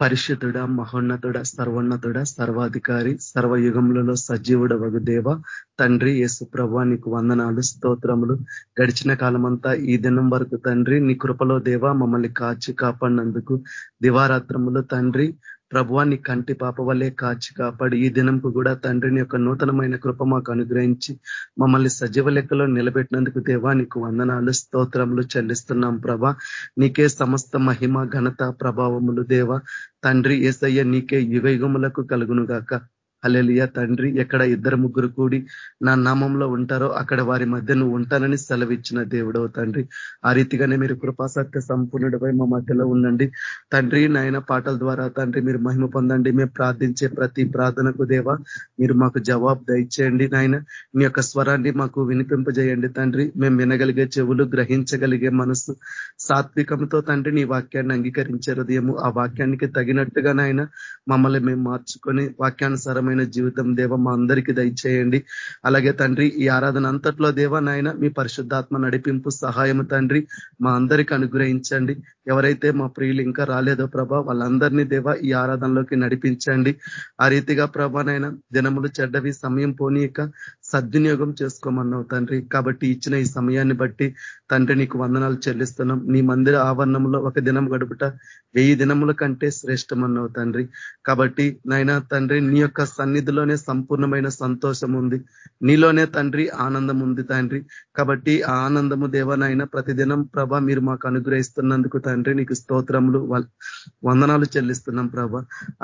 పరిశుద్ధుడ మహోన్నతుడ సర్వోన్నతుడ సర్వాధికారి సర్వయుగములలో సజీవుడ వగుదేవ తండ్రి యేసు ప్రభా నీకు వందనాలు స్తోత్రములు. గడిచిన కాలమంతా ఈ దినం వరకు తండ్రి నీ కృపలో దేవ మమ్మల్ని కాచి కాపాడినందుకు. దివారాత్రములు తండ్రి ప్రభువాన్ని కంటి పాప వల్లే కాచి కాపాడి ఈ దినంకు కూడా తండ్రిని యొక్క నూతనమైన కృప మాకు అనుగ్రహించి మమ్మల్ని సజీవ లెక్కలో నిలబెట్టినందుకు దేవా నీకు వందనాలు స్తోత్రములు చెల్లిస్తున్నాం ప్రభ. నీకే సమస్త మహిమ ఘనత ప్రభావములు దేవ. తండ్రి ఏసయ్య నీకే యుగయుగములకు కలుగును గాక అలెలియ తండ్రి ఎక్కడ ఇద్దరు ముగ్గురు కూడి నా నామంలో ఉంటారో అక్కడ వారి మధ్య నువ్వు ఉంటానని సెలవిచ్చిన దేవుడవు తండ్రి. ఆ రీతిగానే మీరు కృపాసత్య సంపూర్ణుడిపై మా మధ్యలో ఉండండి. తండ్రి నాయన పాటల ద్వారా తండ్రి మీరు మహిమ పొందండి. మేము ప్రార్థించే ప్రతి ప్రార్థనకు దేవ మీరు మాకు జవాబు దయచేయండి. నాయన మీ యొక్క స్వరాన్ని మాకు వినిపింపజేయండి తండ్రి. మేము వినగలిగే చెవులు గ్రహించగలిగే మనసు సాత్వికంతో తండ్రి నీ వాక్యాన్ని అంగీకరించే హృదయము ఆ వాక్యానికి తగినట్టుగా నాయన మమ్మల్ని మేము మార్చుకొని వాక్యానుసారం ఆనందకరమైన జీవితం దేవ మా అందరికీ దయచేయండి. అలాగే తండ్రి ఈ ఆరాధన అంతట్లో దేవ నాయన మీ పరిశుద్ధాత్మ నడిపింపు సహాయము తండ్రి మా అందరికి అనుగ్రహించండి. ఎవరైతే మా ప్రియులు ఇంకా రాలేదో ప్రభా వాళ్ళందరినీ దేవ ఈ ఆరాధనలోకి నడిపించండి. ఆ రీతిగా ప్రభానైనా దినములు చెడ్డవి సమయం పోనీయక సద్వినియోగం చేసుకోమన్నావు తండ్రి. కాబట్టి ఇచ్చిన ఈ సమయాన్ని బట్టి తండ్రి నీకు వందనాలు చెల్లిస్తున్నాం. నీ మందిర ఆవరణంలో ఒక దినం గడుపుట వెయ్యి దినముల కంటే శ్రేష్టమన్నావు తండ్రి. కాబట్టి నాయన తండ్రి నీ యొక్క సన్నిధిలోనే సంపూర్ణమైన సంతోషం ఉంది. నీలోనే తండ్రి ఆనందం ఉంది తండ్రి. కాబట్టి ఆ ఆనందము దేవనైనా ప్రతిదినం ప్రభ మీరు మాకు అనుగ్రహిస్తున్నందుకు తండ్రి. నీకు స్తోత్రములు వందనాలు చెల్లిస్తున్నాం ప్రభ.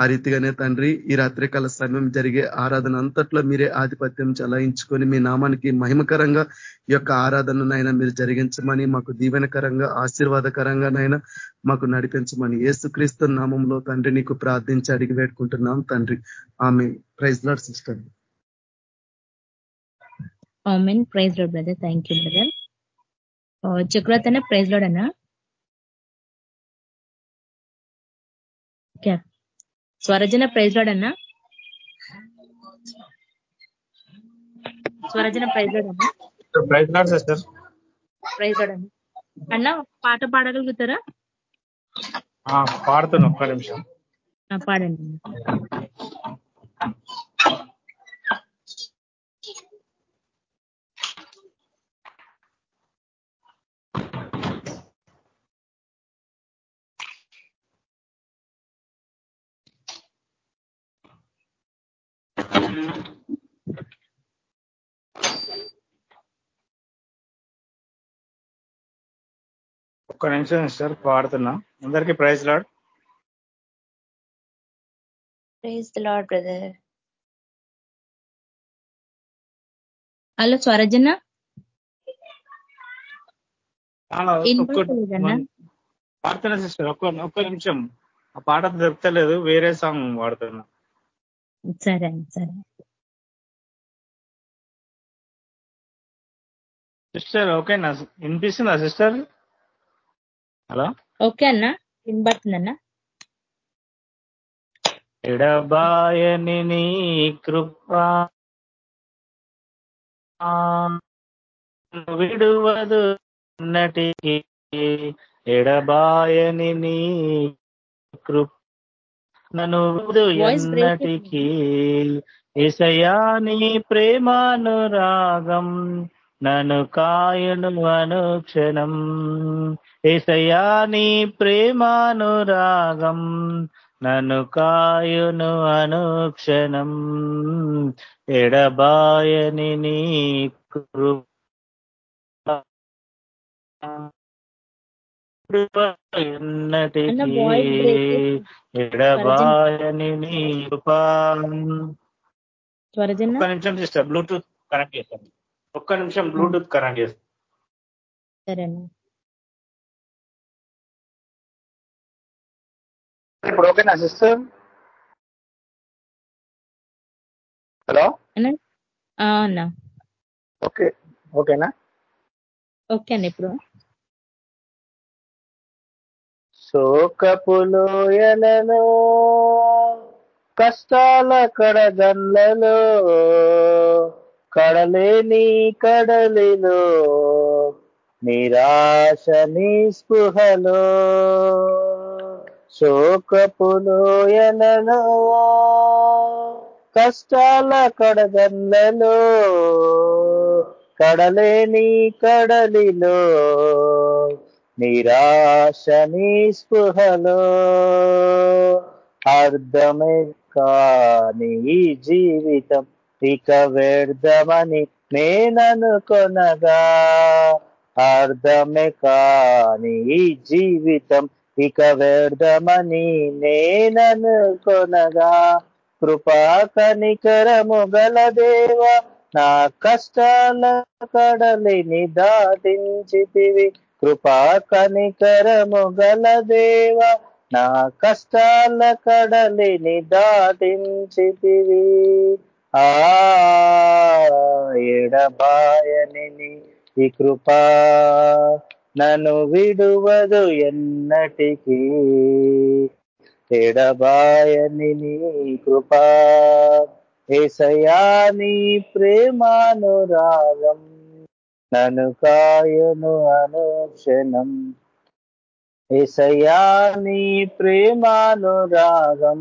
ఆ రీతిగానే తండ్రి ఈ రాత్రికాల సమయం జరిగే ఆరాధన అంతట్లో మీరే ఆధిపత్యం చలాయించుకొని మీ నామానికి మహిమకరంగా ఈ యొక్క ఆరాధననైనా మీరు జరిగించమని మాకు దీవెనకరంగా ఆశీర్వాదకరంగానైనా మాకు నడిపించమని ఏసుక్రీస్తు నామంలో తండ్రి నీకు ప్రార్థించి అడిగి వేడుకుంటున్నాం తండ్రి. ఆమె praise Lord sister. Praise Lord brother. Thank you brother చక్రవర్తన praise Lord అన్నా. స్వరజన అన్నా స్వరజన ప్రైజ్ లోడ్ అన్నా praise Lord sister. Praise Lord అన్నా అన్న పాట పాడగలుగుతారా? పాడుతున్నా ఒక్క నిమిషం. పాడండి. ఒక్క నిమిషం సార్ పాడుతున్నా. అందరికీ praise Lord. Praise Lord brother. Hello స్వరజన పాడుతున్నా సిస్టర్. ఒక్క ఒక్క నిమిషం. ఆ పాట దొరకలేదు వేరే సాంగ్ పాడుతున్నా సరే సరే. సిస్టర్ ఓకేనా వినిపిస్తుందా సిస్టర్? హలో? ఓకే అన్నా వినబడుతుందన్నా ఎడబాయని నీ కృపా విడువదు నటికి ఎడబాయని నీ కృప నన్ను ఎన్నటికి. ఏసయా నీ ప్రేమానురాగం నన్ను కాయను అనుక్షణం. ఏసయా నీ ప్రేమానురాగం నన్ను కాయును అనుక్షణం. ఎడబాయని నీ ఎడబాయని నీ ఒక్క నిమిషం సిస్టర్ బ్లూటూత్ కనెక్ట్ చేస్తాను. ఒక్క నిమిషం బ్లూటూత్ కనెక్ట్ చేస్తాను. సరేనా. ఇప్పుడు ఓకేనా సిస్టర్? హలో? అన్నా? ఓకే ఓకేనా? ఓకే అండి ఇప్పుడు. శోకపులోయలలో కష్టాల కడగన్లలో కడలేని కడలిలో నిరాశ నిస్పృహలో శోకపులోయలలో కష్టాల కడగండ్లలో కడలేని కడలిలో నిరాశ నిస్పృహలో అర్థమే కాని ఈ జీవితం ఇక వ్యర్థమని నేననుకొనగా అర్థమే కాని ఈ జీవితం ఇక వ్యర్థమని నేననుకొనగా కృపా కనికరము గల దేవ నా కష్టాల కడలిని దాటించితివి. కృపా కనికరము గల దేవ నా కష్టాల కడలిని దాటించితివి. ఆ ఎడబాయని ఈ కృపా నన్ను విడువదు ఎన్నటికీ. ఎడబాయని నీ కృపా ఏసయా నీ ప్రేమానురాగం నన్ను కాయను అనుక్షణం. ఏసయా నీ ప్రేమానురాగం.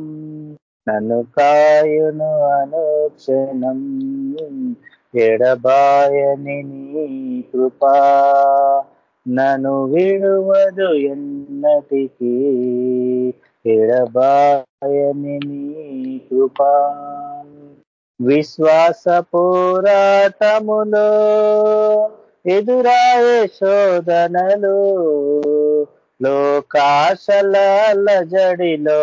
నన్ను కాయును అనుక్షణం. ఎడబాయని నీ కృపా. నన్ను విడువదు ఎన్నటికీ. ఎడబాయని నీ కృపా. విశ్వాస పోరాటములో ఎదురాయే శోధనలు లోకాశల జడిలో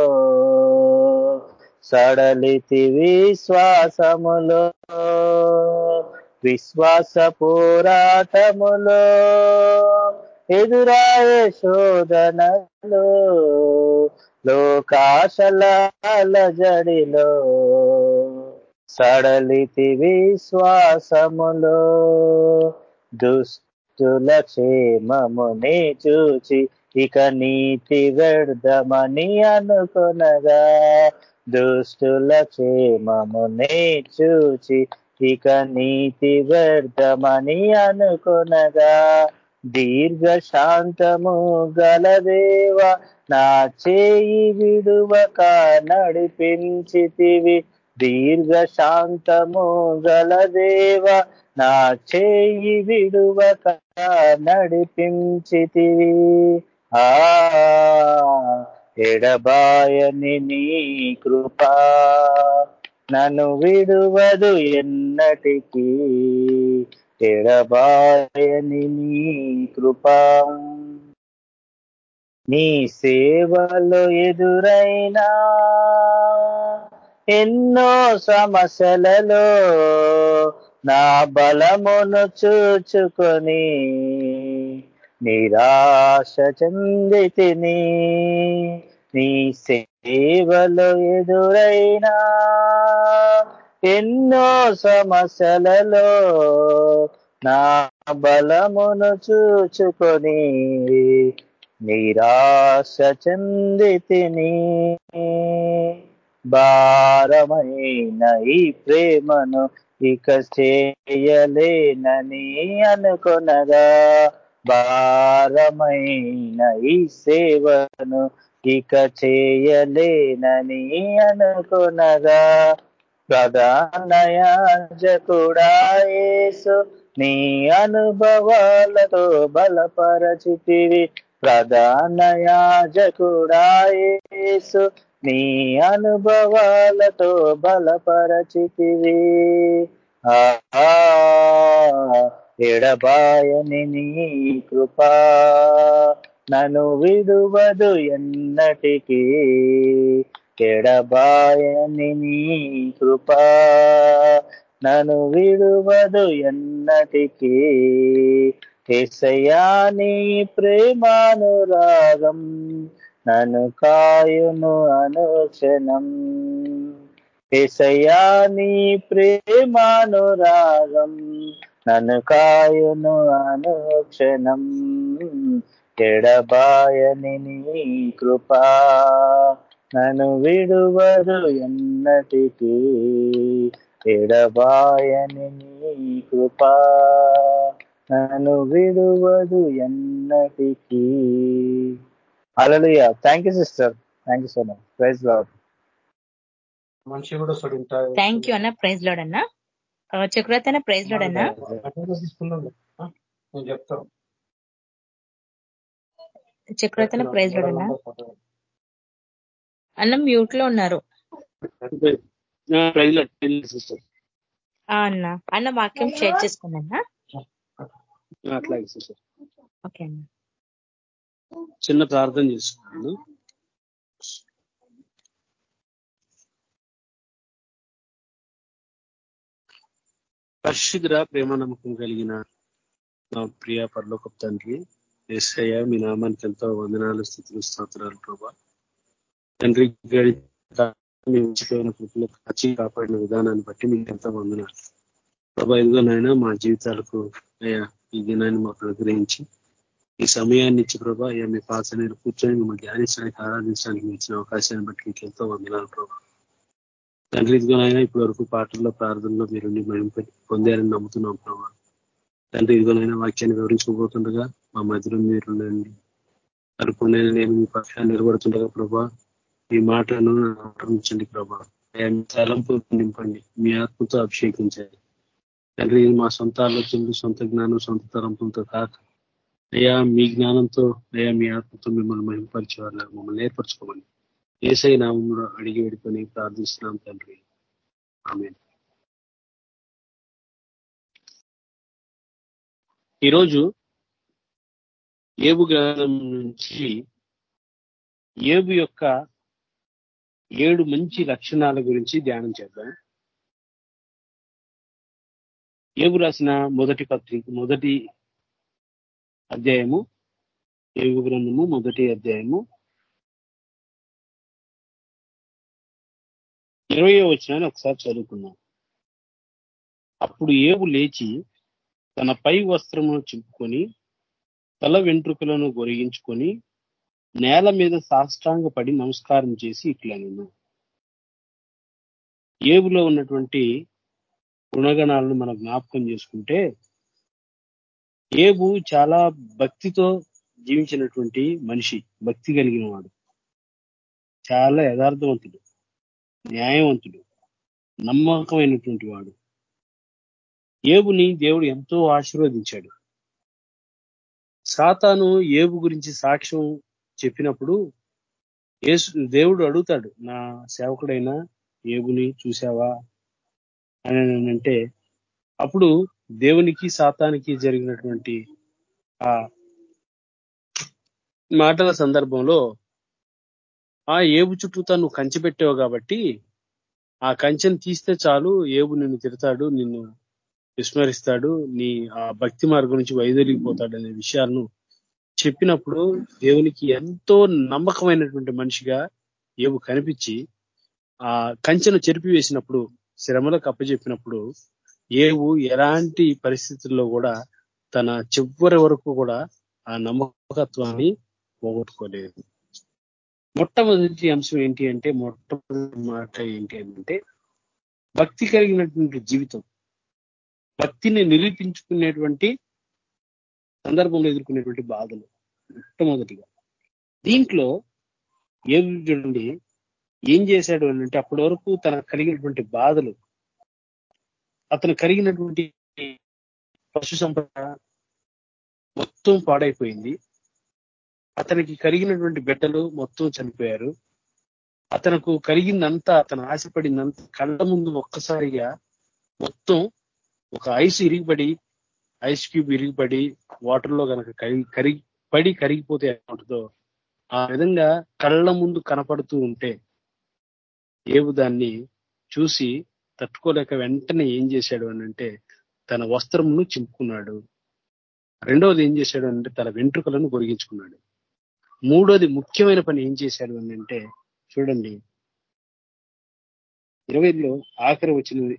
సడలితి విశ్వాసములో విశ్వాస పోరాటములో. ఎదురాయే శోధనలు లోకాశల జడిలో సడలితి విశ్వాసములో దుస్తుల క్షేమముని చూచి ఇక నీతి వ్యర్థమని అనుకొనగా. దుష్టుల క్షేమముని చూచి ఇక నీతి వ్యర్థమని అనుకొనగా. దీర్ఘ శాంతము గలదేవ నా చేయి విడువక నడిపించితివి. దీర్ఘ శాంతము గలదేవ నా చేయి విడువక నడిపించితివి ఆ ఎడబాయని నీ కృపా నన్ను విడువదు ఎన్నటికీ. ఎడబాయని నీ కృపా నీ సేవలో ఎదురైనా ఎన్నో సమస్యలలో నా బలమును చూచుకొని నిరాశ చెందితిని. నీ సేవలు ఎదురైనా ఎన్నో సమస్యలలో నా బలమును చూచుకొని నిరాశ చెందితిని. భారమైన ఈ ప్రేమను ఇక చేయలేనని అనుకొనగా భారమైన ఈ సేవను ఇక చేయలేనని అనుకొనగా ప్రధాన కూడా యేసు నీ అనుభవాలతో బలపరచితివి. ప్రధాన కూడా ఏసు నీ అనుభవాలతో బలపరచితివి. ఎడబాయని నీ కృపా. నన్ను విడువదు ఎన్నటికీ. ఎడబాయని నీ కృపా. నన్ను విడువదు ఎన్నటికీ. ఎసయా నీ ప్రేమానురాగం నన్ను కాయును అనుక్షణం ఏసయ్యా నీ ప్రేమానురాగం. నన్ను కాయును అనుక్షణం ఎడబాయని నీ కృపా. నన్ను విడువరు ఎన్నటికీ. ఎడబాయని నీ కృపా. నన్ను విడువరు ఎన్నటికీ. అలలుయ thank you sister thank you so much praise Lord మనిషి కూడా థ్యాంక్ యూ అన్న. ప్రైజ్ లోడ్ అన్న. చక్రవర్తి అన్న ప్రైజ్ లోడ్ అన్న. నేను చెప్తాను చక్రవర్తి అన్న ప్రైజ్ లోడ్ అన్న. అన్న మ్యూట్లో ఉన్నారు. సిస్టర్ ఆ అన్న. అన్న వాక్యం షేర్ చేసుకోండి అన్న. అట్లాగే సిస్టర్ ఓకే అన్న. చిన్న ప్రార్థన చేసుకున్నాను పరిశుద్ర ప్రేమ నమ్మకం కలిగిన మా ప్రియ పర్లోకప్ తండ్రి ఏసయ్య మీ నామానికి ఎంతో వందనాలు స్థితులు స్తోత్రాలు ప్రభా. తండ్రి గడిచిపోయిన కృపలు కాచి కాపాడిన విధానాన్ని బట్టి మీకు ఎంతో వందనాలు. ప్రభా ఇదిగోనైనా మా జీవితాలకు అయ్యా ఈ దినాన్ని మాకు అనుగ్రహించి ఈ సమయాన్ని ఇచ్చి ప్రభా అయ్యా మీ పాస నేను కూర్చొని మిమ్మల్ని ధ్యానించడానికి ఆరాధించడానికి ఇచ్చిన అవకాశాన్ని బట్టి మీకు ఎంతో వందనాలు ప్రభా. తండ్రి ఇదిగోనైనా ఇప్పటి వరకు పాటల్లో ప్రార్థనలో మీరు మేము పొందారని నమ్ముతున్నాం ప్రభా. తండ్రి ఇదిగోనైనా వాక్యాన్ని వివరించుకోబోతుండగా మా మధ్యలో మీరు అనుకునే నేను మీ పక్షాన్ని నిలబడుతుండగా ప్రభా మీ మాటను ఆక్రమించండి ప్రభా. తలంపు నింపండి మీ ఆత్మతో అభిషేకించండి. తండ్రి మా సొంత ఆలోచనలు సొంత జ్ఞానం సొంత తలంపులతో కాక అయ్యా మీ జ్ఞానంతో అయ్యా మీ ఆత్మతో మిమ్మల్ని మహింపరిచేవారు మమ్మల్ని ఏర్పరచుకోమని ఏసై నామంలో అడిగి వేడుకొని ప్రార్థిస్తున్నాం తండ్రి. ఆమె ఈరోజు ఏబు గ్రంథం నుంచి ఏబు యొక్క ఏడు మంచి లక్షణాల గురించి ధ్యానం చేద్దాం. ఏబు రాసిన మొదటి పత్రిక మొదటి అధ్యాయము ఏబు గ్రంథము మొదటి అధ్యాయము. ఇరవై వచ్చిన ఒకసారి చదువుకున్నాం అప్పుడు ఏవు లేచి తన పై వస్త్రమును చింపుకొని తల వెంట్రుకలను గొరిగించుకొని నేల మీద సాష్టాంగ పడి నమస్కారం చేసి ఇట్లా నేను ఏవులో ఉన్నటువంటి గుణగణాలను మనం జ్ఞాపకం చేసుకుంటే ఏబు చాలా భక్తితో జీవించినటువంటి మనిషి భక్తి కలిగిన వాడు. చాలా యథార్థవంతుడు న్యాయవంతుడు నమ్మకమైనటువంటి వాడు. ఏబుని దేవుడు ఎంతో ఆశీర్వదించాడు. సాతాను ఏబు గురించి సాక్ష్యం చెప్పినప్పుడు ఏసు దేవుడు అడుగుతాడు నా సేవకుడైనా ఏబుని చూసావా అని అంటే అప్పుడు దేవునికి సాతానికి జరిగినటువంటి ఆ మాటల సందర్భంలో ఆ ఏబు చుట్టూతా నువ్వు కంచె పెట్టావు కాబట్టి ఆ కంచెను తీస్తే చాలు ఏబు నిన్ను తిడతాడు నిన్ను విస్మరిస్తాడు నీ ఆ భక్తి మార్గం నుంచి వైదొలిగిపోతాడు అనే విషయాలను చెప్పినప్పుడు దేవునికి ఎంతో నమ్మకమైనటువంటి మనిషిగా ఏబు కనిపించి ఆ కంచెను చెరిపి వేసినప్పుడు శ్రమలకు అప్పచెప్పినప్పుడు ఏవు ఎలాంటి పరిస్థితుల్లో కూడా తన చివరి వరకు కూడా ఆ నమ్మకత్వాన్ని పోగొట్టుకోలేదు. మొట్టమొదటి అంశం ఏంటి అంటే మొట్టమొదటి మాట ఏంటి అంటే భక్తి కలిగినటువంటి జీవితం భక్తిని నిరూపించుకునేటువంటి సందర్భంలో ఎదుర్కొనేటువంటి బాధలు మొట్టమొదటిగా. దీంట్లో ఏం చూడండి ఏం చేశాడు అంటే అప్పటి వరకు తనకు కలిగినటువంటి బాధలు అతను కరిగినటువంటి పశు సంపద మొత్తం పాడైపోయింది. అతనికి కరిగినటువంటి బిడ్డలు మొత్తం చనిపోయారు. అతనకు కరిగిందంతా అతను ఆశపడిందంత కళ్ళ ముందు ఒక్కసారిగా మొత్తం ఒక ఐస్ ఇరిగిపడి ఐస్ క్యూబ్ ఇరిగిపడి వాటర్లో కనుక కరిగి కరిగి పడి కరిగిపోతే ఉంటుందో ఆ విధంగా కళ్ళ ముందు కనపడుతూ ఉంటే ఏవు దాన్ని చూసి తట్టుకోలేక వెంటనే ఏం చేశాడు అని అంటే తన వస్త్రమును చింపుకున్నాడు. రెండవది ఏం చేశాడు అంటే తన వెంట్రుకలను గొరిగించుకున్నాడు. మూడోది ముఖ్యమైన పని ఏం చేశాడు అని అంటే చూడండి. ఇరవైలో ఆఖరి వచ్చిన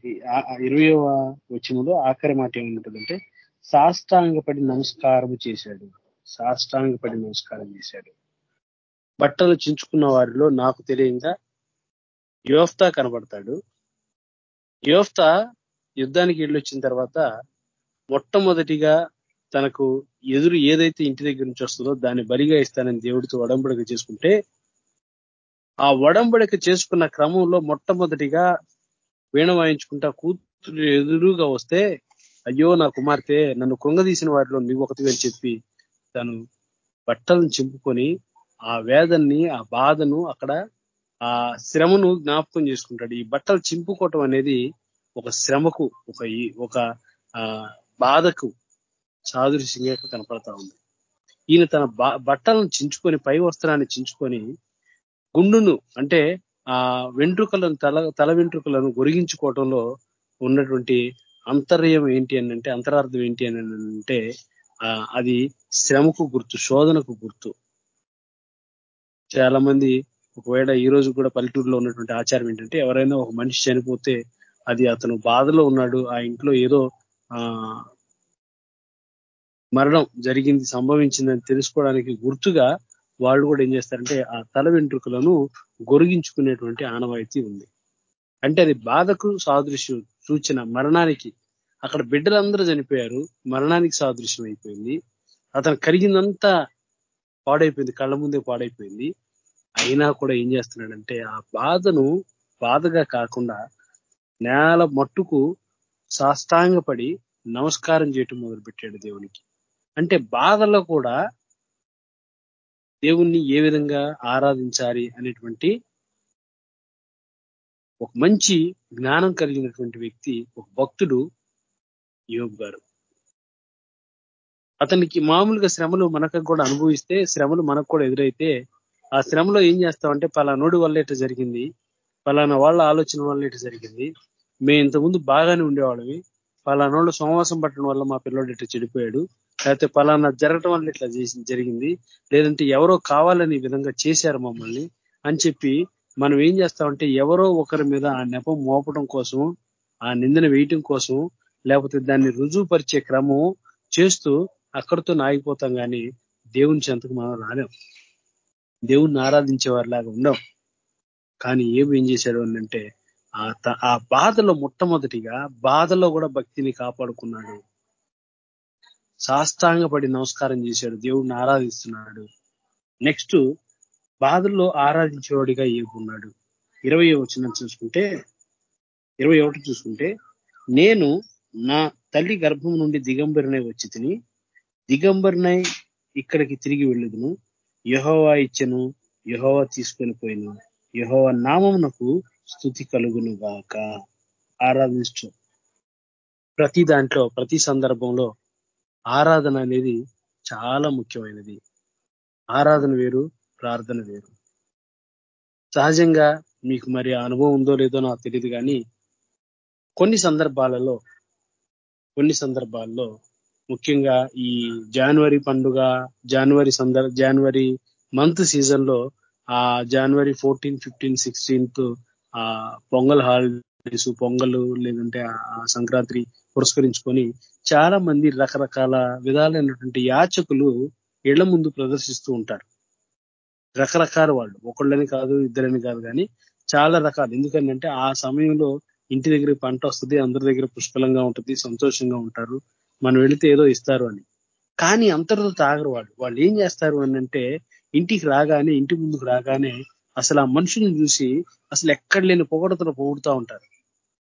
ఇరవయవ వచ్చినలో ఆఖరి మాట ఏముంటుందంటే సాష్టాంగపడి నమస్కారం చేశాడు. సాష్టాంగపడి నమస్కారం చేశాడు. బట్టలు చించుకున్న వారిలో నాకు తెలియంగా యోఫ్తా కనబడతాడు. యోఫ్త యుద్ధానికి వెళ్ళొచ్చిన తర్వాత మొట్టమొదటిగా తనకు ఎదురు ఏదైతే ఇంటి దగ్గర నుంచి వస్తుందో దాన్ని బరిగా ఇస్తానని దేవుడితో వడంబడిక చేసుకుంటే ఆ వడంబడిక చేసుకున్న క్రమంలో మొట్టమొదటిగా వీణ వాయించుకుంటా కూతురు ఎదురుగా వస్తే అయ్యో నా కుమార్తె నన్ను కృంగదీసిన వాటిలో నువ్వు ఒకటి అని చెప్పి తను బట్టలను చింపుకొని ఆ వేదన్ని ఆ బాధను అక్కడ ఆ శ్రమను జ్ఞాపకం చేసుకుంటాడు. ఈ బట్టలు చింపుకోవటం అనేది ఒక శ్రమకు ఒక ఒక ఆ బాధకు సాదృశ్యంగా కనపడతా ఉంది. ఈయన తన బట్టలను చించుకొని పై వస్త్రాన్ని చించుకొని గుండును అంటే ఆ వెంట్రుకలను తల తల వెంట్రుకలను గొరిగించుకోవటంలో ఉన్నటువంటి అంతర్యం ఏంటి అని అంటే అంతరార్థం ఏంటి అని అంటే అది శ్రమకు గుర్తు శోధనకు గుర్తు. చాలా మంది ఒకవేళ ఈ రోజు కూడా పల్లెటూరులో ఉన్నటువంటి ఆచారం ఏంటంటే ఎవరైనా ఒక మనిషి చనిపోతే అది అతను బాధలో ఉన్నాడు ఆ ఇంట్లో ఏదో ఆ మరణం జరిగింది సంభవించిందని తెలుసుకోవడానికి గుర్తుగా వాళ్ళు కూడా ఏం చేస్తారంటే ఆ తల వెంట్రుకలను గొరిగించుకునేటువంటి ఆనవాయితీ ఉంది. అంటే అది బాధకు సాదృశ్యం సూచన మరణానికి అక్కడ బిడ్డలందరూ చనిపోయారు మరణానికి సాదృశ్యం అయిపోయింది అతను కరిగిందంతా పాడైపోయింది కళ్ళ ముందే పాడైపోయింది. అయినా కూడా ఏం చేస్తున్నాడంటే ఆ బాధను బాధగా కాకుండా నేల మట్టుకు సాష్టాంగపడి నమస్కారం చేయటం మొదలుపెట్టాడు దేవునికి. అంటే బాధలో కూడా దేవుణ్ణి ఏ విధంగా ఆరాధించాలి అనేటువంటి ఒక మంచి జ్ఞానం కలిగినటువంటి వ్యక్తి ఒక భక్తుడు యోగ్ గారు. అతనికి మామూలుగా శ్రమలు మనకు కూడా అనుభవిస్తే శ్రమలు మనకు కూడా ఎదురైతే ఆ శ్రమలో ఏం చేస్తామంటే పలానోడి వల్ల ఇట్లా జరిగింది పలానా వాళ్ళ ఆలోచన వల్ల ఇటు జరిగింది. మేము ఇంతకుముందు బాగానే ఉండేవాళ్ళవి పలానోళ్ళు సోమవాసం పట్టడం వల్ల మా పిల్లోడు ఇట్లా చెడిపోయాడు. లేకపోతే పలానా జరగటం వల్ల ఇట్లా జరిగింది. లేదంటే ఎవరో కావాలని విధంగా చేశారు మమ్మల్ని అని చెప్పి మనం ఏం చేస్తామంటే ఎవరో ఒకరి మీద ఆ నెపం మోపడం కోసం ఆ నిందన వేయటం కోసం లేకపోతే దాన్ని రుజువుపరిచే క్రమం చేస్తూ అక్కడితో నాగిపోతాం కానీ దేవుని చెంతకు మనం రాలేం. దేవుణ్ణి ఆరాధించే వారిలాగా ఉండం. కానీ ఏమి ఏం చేశాడు అంటే ఆ బాధలో మొట్టమొదటిగా బాధలో కూడా భక్తిని కాపాడుకున్నాడు. సాష్టాంగపడి నమస్కారం చేశాడు. దేవుడిని ఆరాధిస్తున్నాడు. నెక్స్ట్ బాధల్లో ఆరాధించేవాడిగా ఏమున్నాడు ఇరవై వచ్చిన చూసుకుంటే ఇరవై ఒకటి చూసుకుంటే నేను నా తల్లి గర్భం నుండి దిగంబరినై వచ్చి తిని దిగంబరినై ఇక్కడికి తిరిగి వెళ్ళదును. యహోవా ఇచ్చను యహోవా తీసుకొని పోయిన. యహోవా నామమునకు స్థుతి కలుగును గాక. ఆరాధించు. ప్రతి దాంట్లో ప్రతి సందర్భంలో ఆరాధన అనేది చాలా ముఖ్యమైనది. ఆరాధన వేరు ప్రార్థన వేరు. సహజంగా మీకు మరి అనుభవం ఉందో లేదో నాకు తెలియదు కానీ కొన్ని సందర్భాలలో కొన్ని సందర్భాల్లో ముఖ్యంగా ఈ జనవరి పండుగ జనవరి సందర్ జనవరి మంత్ సీజన్లో ఆ జనవరి ఫోర్టీన్ ఫిఫ్టీన్ సిక్స్టీన్త్ ఆ పొంగల్ హాలిడేస్ పొంగల్ లేదంటే ఆ సంక్రాంతి పురస్కరించుకొని చాలా మంది రకరకాల విధాలైనటువంటి యాచకులు ఇళ్ళ ముందు ప్రదర్శిస్తూ ఉంటారు. రకరకాల వాళ్ళు. ఒకళ్ళని కాదు ఇద్దరని కాదు కానీ చాలా రకాలు. ఎందుకంటే ఆ సమయంలో ఇంటి దగ్గర పంట వస్తుంది అందరి దగ్గర పుష్కలంగా ఉంటుంది సంతోషంగా ఉంటారు. మనం వెళితే ఏదో ఇస్తారు అని. కానీ అంతటితో తాగరు వాళ్ళు. వాళ్ళు ఏం చేస్తారు అని అంటే ఇంటికి రాగానే ఇంటి ముందుకు రాగానే అసలు ఆ మనుషుని చూసి అసలు ఎక్కడ లేని పొగడతలు పొగుడుతూ ఉంటారు.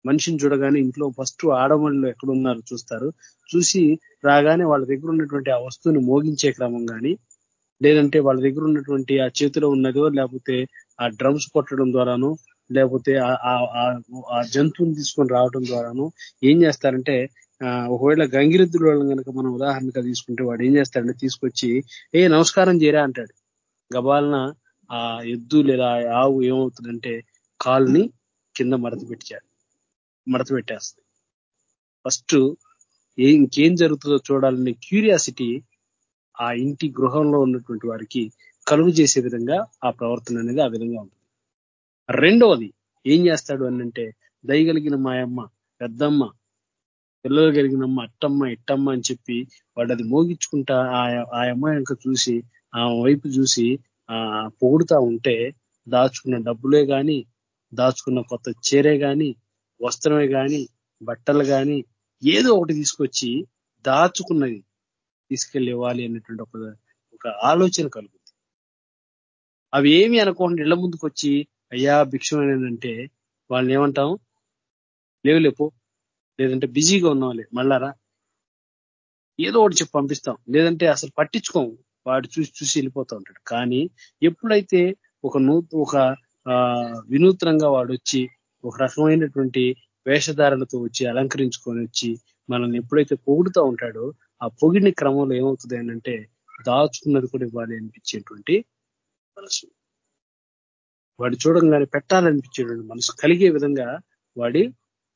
మనిషిని చూడగానే ఇంట్లో ఫస్ట్ ఆడవాళ్ళు ఎక్కడున్నారు చూస్తారు. చూసి రాగానే వాళ్ళ దగ్గర ఉన్నటువంటి ఆ వస్తువుని మోగించే క్రమం కానీ లేదంటే వాళ్ళ దగ్గర ఉన్నటువంటి ఆ చేతిలో ఉన్నదో లేకపోతే ఆ డ్రమ్స్ కొట్టడం ద్వారాను లేకపోతే ఆ జంతువుని తీసుకొని రావడం ద్వారాను ఏం చేస్తారంటే ఒకవేళ గంగిరెద్దుల వాళ్ళని కనుక మనం ఉదాహరణగా తీసుకుంటే వాడు ఏం చేస్తాడంటే తీసుకొచ్చి ఏ నమస్కారం చేయరా అంటాడు. గబాలన ఆ ఎద్దు లేదా ఆవు ఏమవుతుందంటే కాల్ని కింద మడత పెట్టాడు మడత పెట్టేస్తుంది ఫస్ట్ ఇంకేం జరుగుతుందో చూడాలనే క్యూరియాసిటీ ఆ ఇంటి గృహంలో ఉన్నటువంటి వారికి కలుగు చేసే విధంగా ఆ ప్రవర్తన అనేది ఆ విధంగా ఉంటుంది. రెండవది ఏం చేస్తాడు అనంటే దయగలిగిన మాయమ్మ పెద్దమ్మ పిల్లలు కలిగినమ్మ అట్టమ్మ ఇట్టమ్మ అని చెప్పి వాడు అది మోగించుకుంటా ఆ అమ్మాయి ఇంకా చూసి ఆ వైపు చూసి ఆ పొగుడుతా ఉంటే దాచుకున్న డబ్బులే కానీ దాచుకున్న కొత్త చీరే కానీ వస్త్రమే కానీ బట్టలు కానీ ఏదో ఒకటి తీసుకొచ్చి దాచుకున్నది తీసుకెళ్ళి ఇవ్వాలి అనేటువంటి ఒక ఒక ఆలోచన కలుగుతుంది అవి ఏమి అనుకోకుండా ఇళ్ళ ముందుకు వచ్చి అయ్యా అంటే వాళ్ళని ఏమంటాం? లేవు లేపో లేదంటే బిజీగా ఉన్నవాళ్ళే. మళ్ళారా? ఏదో ఒకటి చెప్పి పంపిస్తాం. లేదంటే అసలు పట్టించుకోము. వాడు చూసి చూసి వెళ్ళిపోతూ ఉంటాడు. కానీ ఎప్పుడైతే ఒక నూ ఒక వినూత్నంగా వాడు వచ్చి ఒక రకమైనటువంటి వేషధారణతో వచ్చి అలంకరించుకొని వచ్చి మనల్ని ఎప్పుడైతే పొగుడుతూ ఉంటాడో ఆ పొగిడిన క్రమంలో ఏమవుతుంది అంటే దాచుకున్నది కూడా ఇవ్వాలి అనిపించేటువంటి మనసు. వాడు చూడంగానే పెట్టాలనిపించేటువంటి మనసు కలిగే విధంగా వాడి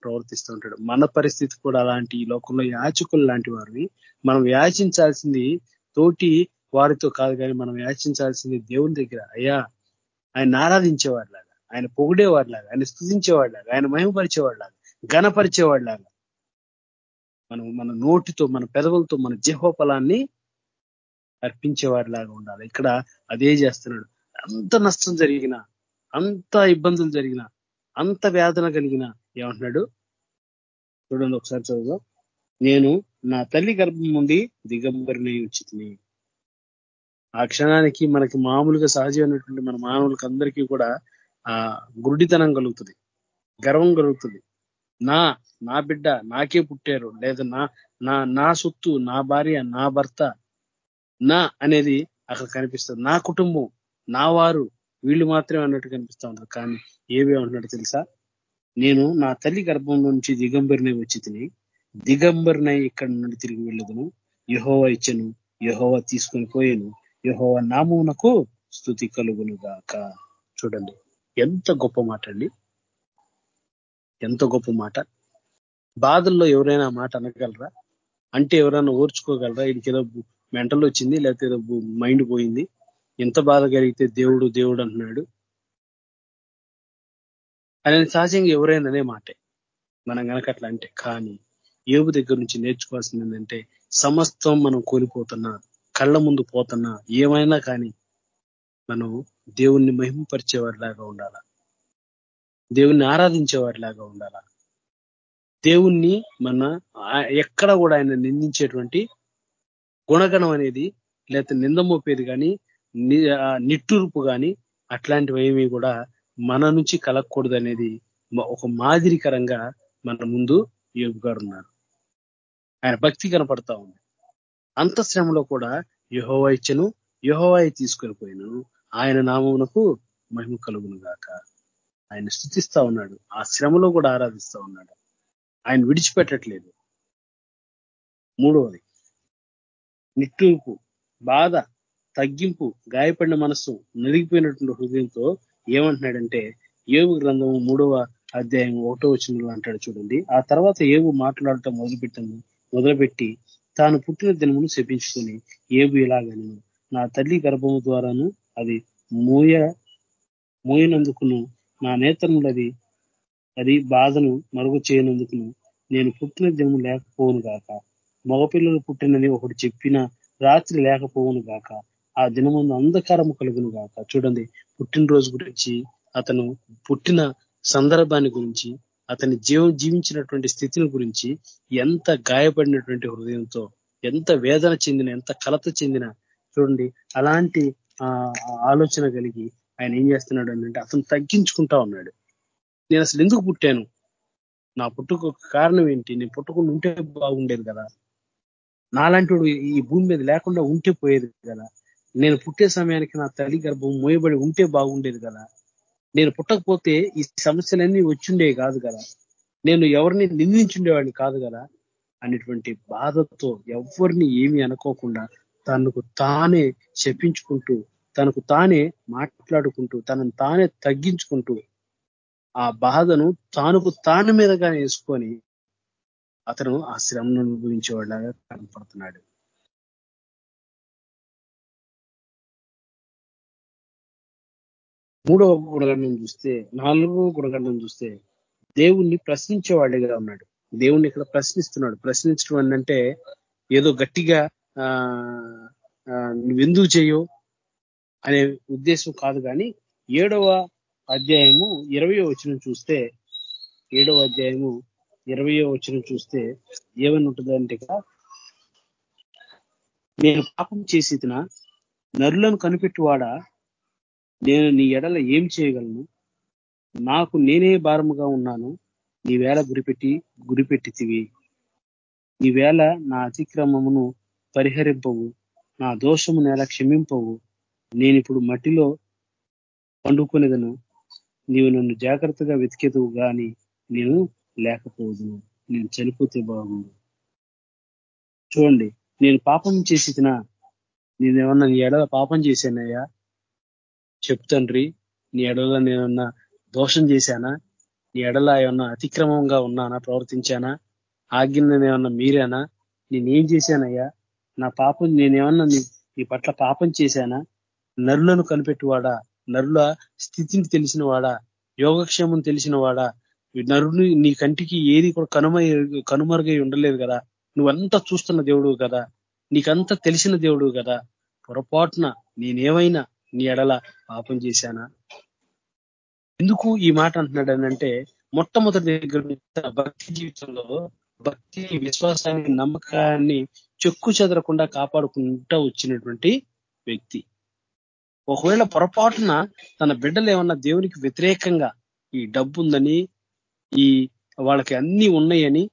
ప్రవర్తిస్తూ ఉంటాడు. మన పరిస్థితి కూడా అలాంటి ఈ లోకంలో యాచకులు లాంటి వారిని మనం యాచించాల్సింది తోటి వారితో కాదు కానీ మనం యాచించాల్సింది దేవుని దగ్గర. అయ్యా ఆయన ఆరాధించేవాడిలాగా ఆయన పొగిడేవాడిలాగా ఆయన స్థుతించేవాడిలాగా ఆయన మహిమపరిచేవాడిలాగా ఘనపరిచేవాడిలాగా మనం మన నోటితో మన పెదవులతో మన జీహోపలాన్ని అర్పించేవాడిలాగా ఉండాలి. ఇక్కడ అదే చేస్తున్నాడు. అంత నష్టం జరిగిన అంత ఇబ్బందులు జరిగిన అంత వేదన కలిగిన ఏమంటున్నాడు? చూడండి ఒకసారి చదువు నేను నా తల్లి గర్భం నుండి దిగంబరిని ఉచితిని ఆ క్షణానికి మనకి మామూలుగా సహజమైనటువంటి మన మానవులకి అందరికీ కూడా ఆ గురుడితనం కలుగుతుంది. గర్వం కలుగుతుంది. నా నా బిడ్డ నాకే పుట్టారు. లేదా నా నా నా సొత్తు నా భార్య నా భర్త నా అనేది అక్కడ కనిపిస్తుంది. నా కుటుంబం నా వారు వీళ్ళు మాత్రమే అన్నట్టు కనిపిస్తా ఉంటారు కానీ ఏవి అంటున్నాడు తెలుసా? నేను నా తల్లి గర్భం నుంచి దిగంబరినై వచ్చి తిని దిగంబరినై ఇక్కడ నుండి తిరిగి వెళ్ళదును. యహోవ ఇచ్చను యహోవ తీసుకొని పోయాను. యహోవ నామమునకు స్థుతి కలుగును గాక. చూడండి ఎంత గొప్ప మాట అండి. ఎంత గొప్ప మాట. బాధల్లో ఎవరైనా మాట అనగలరా? అంటే ఎవరైనా ఓర్చుకోగలరా? ఇదికి ఏదో మెంటల్ వచ్చింది లేకపోతే ఏదో మైండ్ పోయింది. ఎంత బాధ కలిగితే దేవుడు దేవుడు అంటున్నాడు? ఆయన సహజంగా ఎవరైనానే మాటే. మనం కనుక అట్లా అంటే కానీ ఏబు దగ్గర నుంచి నేర్చుకోవాల్సింది ఏంటంటే సమస్తం మనం కోల్పోతున్నా కళ్ళ ముందు పోతున్నా ఏమైనా కానీ మనం దేవుణ్ణి మహిమపరిచేవారిలాగా ఉండాలా? దేవుణ్ణి ఆరాధించేవారిలాగా ఉండాలా? దేవుణ్ణి మన ఎక్కడ కూడా ఆయన నిందించేటువంటి గుణగణం అనేది లేకపోతే నింద మోపేది కానీ నిట్టూర్పు కానీ అట్లాంటివి కూడా మన నుంచి కలగకూడదు అనేది ఒక మాదిరికరంగా మన ముందు యోగు గారు ఉన్నారు. ఆయన భక్తి కనపడతా ఉంది. అంత శ్రమలో కూడా యహోవా ఇచ్చను యహోవాయి తీసుకొని పోయిను. ఆయన నామమునకు మహిమ కలుగును గాక. ఆయన స్థుతిస్తా ఉన్నాడు. ఆ శ్రమలో కూడా ఆరాధిస్తా ఉన్నాడు. ఆయన విడిచిపెట్టట్లేదు. మూడవది నిట్టూర్పు బాధ. తగ్గింపు గాయపడిన మనస్సు నలిగిపోయినటువంటి హృదయంతో ఏమంటున్నాడంటే ఏవు గ్రంథము మూడవ అధ్యాయం ఒకటో వచనంలో అంటాడు చూడండి. ఆ తర్వాత ఏవు మాట్లాడటం మొదలుపెట్టాను మొదలుపెట్టి తాను పుట్టిన దినమును శపించుకొని ఏబు ఇలాగను నా తల్లి గర్భము ద్వారాను అది మూయ మూయనందుకును నా నేత్రములది అది బాధను మరుగు చేయనందుకును నేను పుట్టిన దినము లేకపోవును గాక. మగపిల్లలు పుట్టినని ఒకటి చెప్పిన రాత్రి లేకపోవును గాక. ఆ దినముందు అంధకారము కలుగును గాక. చూడండి పుట్టినరోజు గురించి అతను పుట్టిన సందర్భాన్ని గురించి అతని జీవం జీవించినటువంటి స్థితిని గురించి ఎంత గాయపడినటువంటి హృదయంతో ఎంత వేదన చెందిన ఎంత కలత చెందిన చూడండి అలాంటి ఆలోచన కలిగి ఆయన ఏం చేస్తున్నాడు అంటే అతను తగ్గించుకుంటా ఉన్నాడు. నేను అసలు ఎందుకు పుట్టాను? నా పుట్టుకు కారణం ఏంటి? నేను పుట్టకుండా ఉంటే బాగుండేది కదా. నాలాంటి ఈ భూమి మీద లేకుండా ఉంటే పోయేది కదా. నేను పుట్టే సమయానికి నా తల్లి గర్భం మోయబడి ఉంటే బాగుండేది కదా. నేను పుట్టకపోతే ఈ సమస్యలన్నీ వచ్చిండే కాదు కదా. నేను ఎవరిని నిందించుండేవాడిని కాదు కదా అనేటువంటి బాధతో ఎవరిని ఏమి అనుకోకుండా తనకు తానే చెప్పించుకుంటూ తనకు తానే మాట్లాడుకుంటూ తనను తానే తగ్గించుకుంటూ ఆ బాధను తానుకు తాను మీదగా వేసుకొని అతను ఆ శ్రమను అనుభవించేవాడిలాగా కనపడుతున్నాడు. మూడవ గుణగణం చూస్తే నాలుగవ గుణగణం చూస్తే దేవుణ్ణి ప్రశ్నించేవాడిగా ఉన్నాడు. దేవుణ్ణి ఇక్కడ ప్రశ్నిస్తున్నాడు. ప్రశ్నించడం అంటే ఏదో గట్టిగా నువ్వెందుకు చేయో అనే ఉద్దేశం కాదు కానీ ఏడవ అధ్యాయము ఇరవయో వచనం చూస్తే ఏడవ అధ్యాయము ఇరవయో వచనం చూస్తే ఏమని ఉంటుందంటే నేను పాపం చేసి నరులను కనిపెట్టువాడా? నేను నీ ఎడల ఏం చేయగలను? నాకు నేనే భారముగా ఉన్నాను. నీ వేళ గురిపెట్టి గురిపెట్టితివి. నీ వేళ నా అతిక్రమమును పరిహరింపవు. నా దోషము నేల క్షమింపవు. నేనిప్పుడు మట్టిలో పండుకునేదను. నీవు నన్ను జాగ్రత్తగా వెతికేదువు గాని నేను లేకపోదు నేను చనిపోతే బాగుండు. చూడండి నేను పాపం చేసి తినా నేనేమన్నా నీ ఎడల పాపం చేశానయ్యా? చెప్తండ్రి నీ ఎడలో నేనన్నా దోషం చేశానా? నీ ఎడల ఏమన్నా అతిక్రమంగా ఉన్నానా? ప్రవర్తించానా? ఆజ్ఞను ఏమన్నా మీరేనా? నేనేం చేశానయ్యా? నా పాపం నేనేమన్నా నీ నీ పట్ల పాపం చేశానా? నరులను కనిపెట్టువాడా? నరుల స్థితిని తెలిసిన వాడా యోగక్షేమం తెలిసిన వాడా నరుని నీ కంటికి ఏది కూడా కనుమ కనుమరుగై ఉండలేదు కదా? నువ్వంతా చూస్తున్న దేవుడు కదా? నీకంతా తెలిసిన దేవుడు కదా? పొరపాటున నేనేమైనా నీ ఎడల పాపం చేశానా? ఎందుకు ఈ మాట అంటున్నాడనంటే మొట్టమొదటి దగ్గర భక్తి జీవితంలో భక్తి విశ్వాసాన్ని నమ్మకాన్ని చెక్కు చెదరకుండా కాపాడుకుంటా వచ్చినటువంటి వ్యక్తి. ఒకవేళ పొరపాటున తన బిడ్డలు ఏమన్నా దేవునికి వ్యతిరేకంగా ఈ డబ్బు ఉందని ఈ వాళ్ళకి అన్ని ఉన్నాయని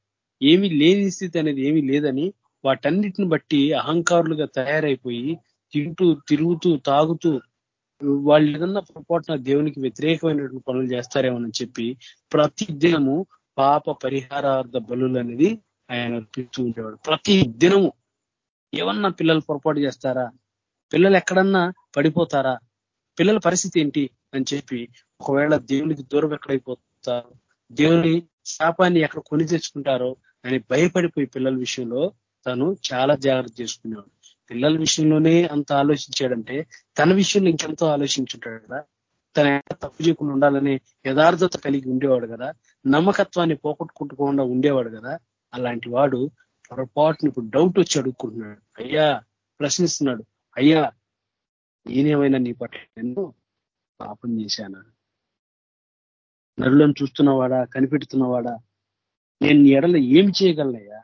ఏమీ లేని స్థితి అనేది ఏమీ లేదని వాటన్నిటిని బట్టి అహంకారులుగా తయారైపోయి తింటూ తిరుగుతూ తాగుతూ వాళ్ళు ఏదన్నా పొరపాటున దేవునికి వ్యతిరేకమైనటువంటి పనులు చేస్తారేమని చెప్పి ప్రతి దినము పాప పరిహారార్థ బలులు అనేది ఆయన అర్పిస్తూ ఉండేవాడు. ప్రతి దినము ఏమన్నా పిల్లలు పొరపాటు చేస్తారా? పిల్లలు ఎక్కడన్నా పడిపోతారా? పిల్లల పరిస్థితి ఏంటి అని చెప్పి ఒకవేళ దేవునికి దూరం ఎక్కడైపోతారు దేవుని శాపాన్ని ఎక్కడ కొని తెచ్చుకుంటారో అని భయపడిపోయి పిల్లల విషయంలో తను చాలా జాగ్రత్త చేసుకునేవాడు. పిల్లల విషయంలోనే అంత ఆలోచించాడంటే తన విషయంలో ఇంకెంతో ఆలోచించుంటాడు కదా. తన తప్పు చేయకుండా ఉండాలని యథార్థత కలిగి ఉండేవాడు కదా. నమ్మకత్వాన్ని పోగొట్టుకుంటుకోకుండా ఉండేవాడు కదా. అలాంటి వాడు పొరపాటుని ఇప్పుడు డౌట్ వచ్చి అడుక్కుంటున్నాడు. అయ్యా ప్రశ్నిస్తున్నాడు. అయ్యా నేనేమైనా నీ పట్ల నేను పాపం చేశానా? నరులను చూస్తున్నవాడా? కనిపెడుతున్నవాడా? నేను నీ ఎడల ఏమి చేయగలనయ్యా?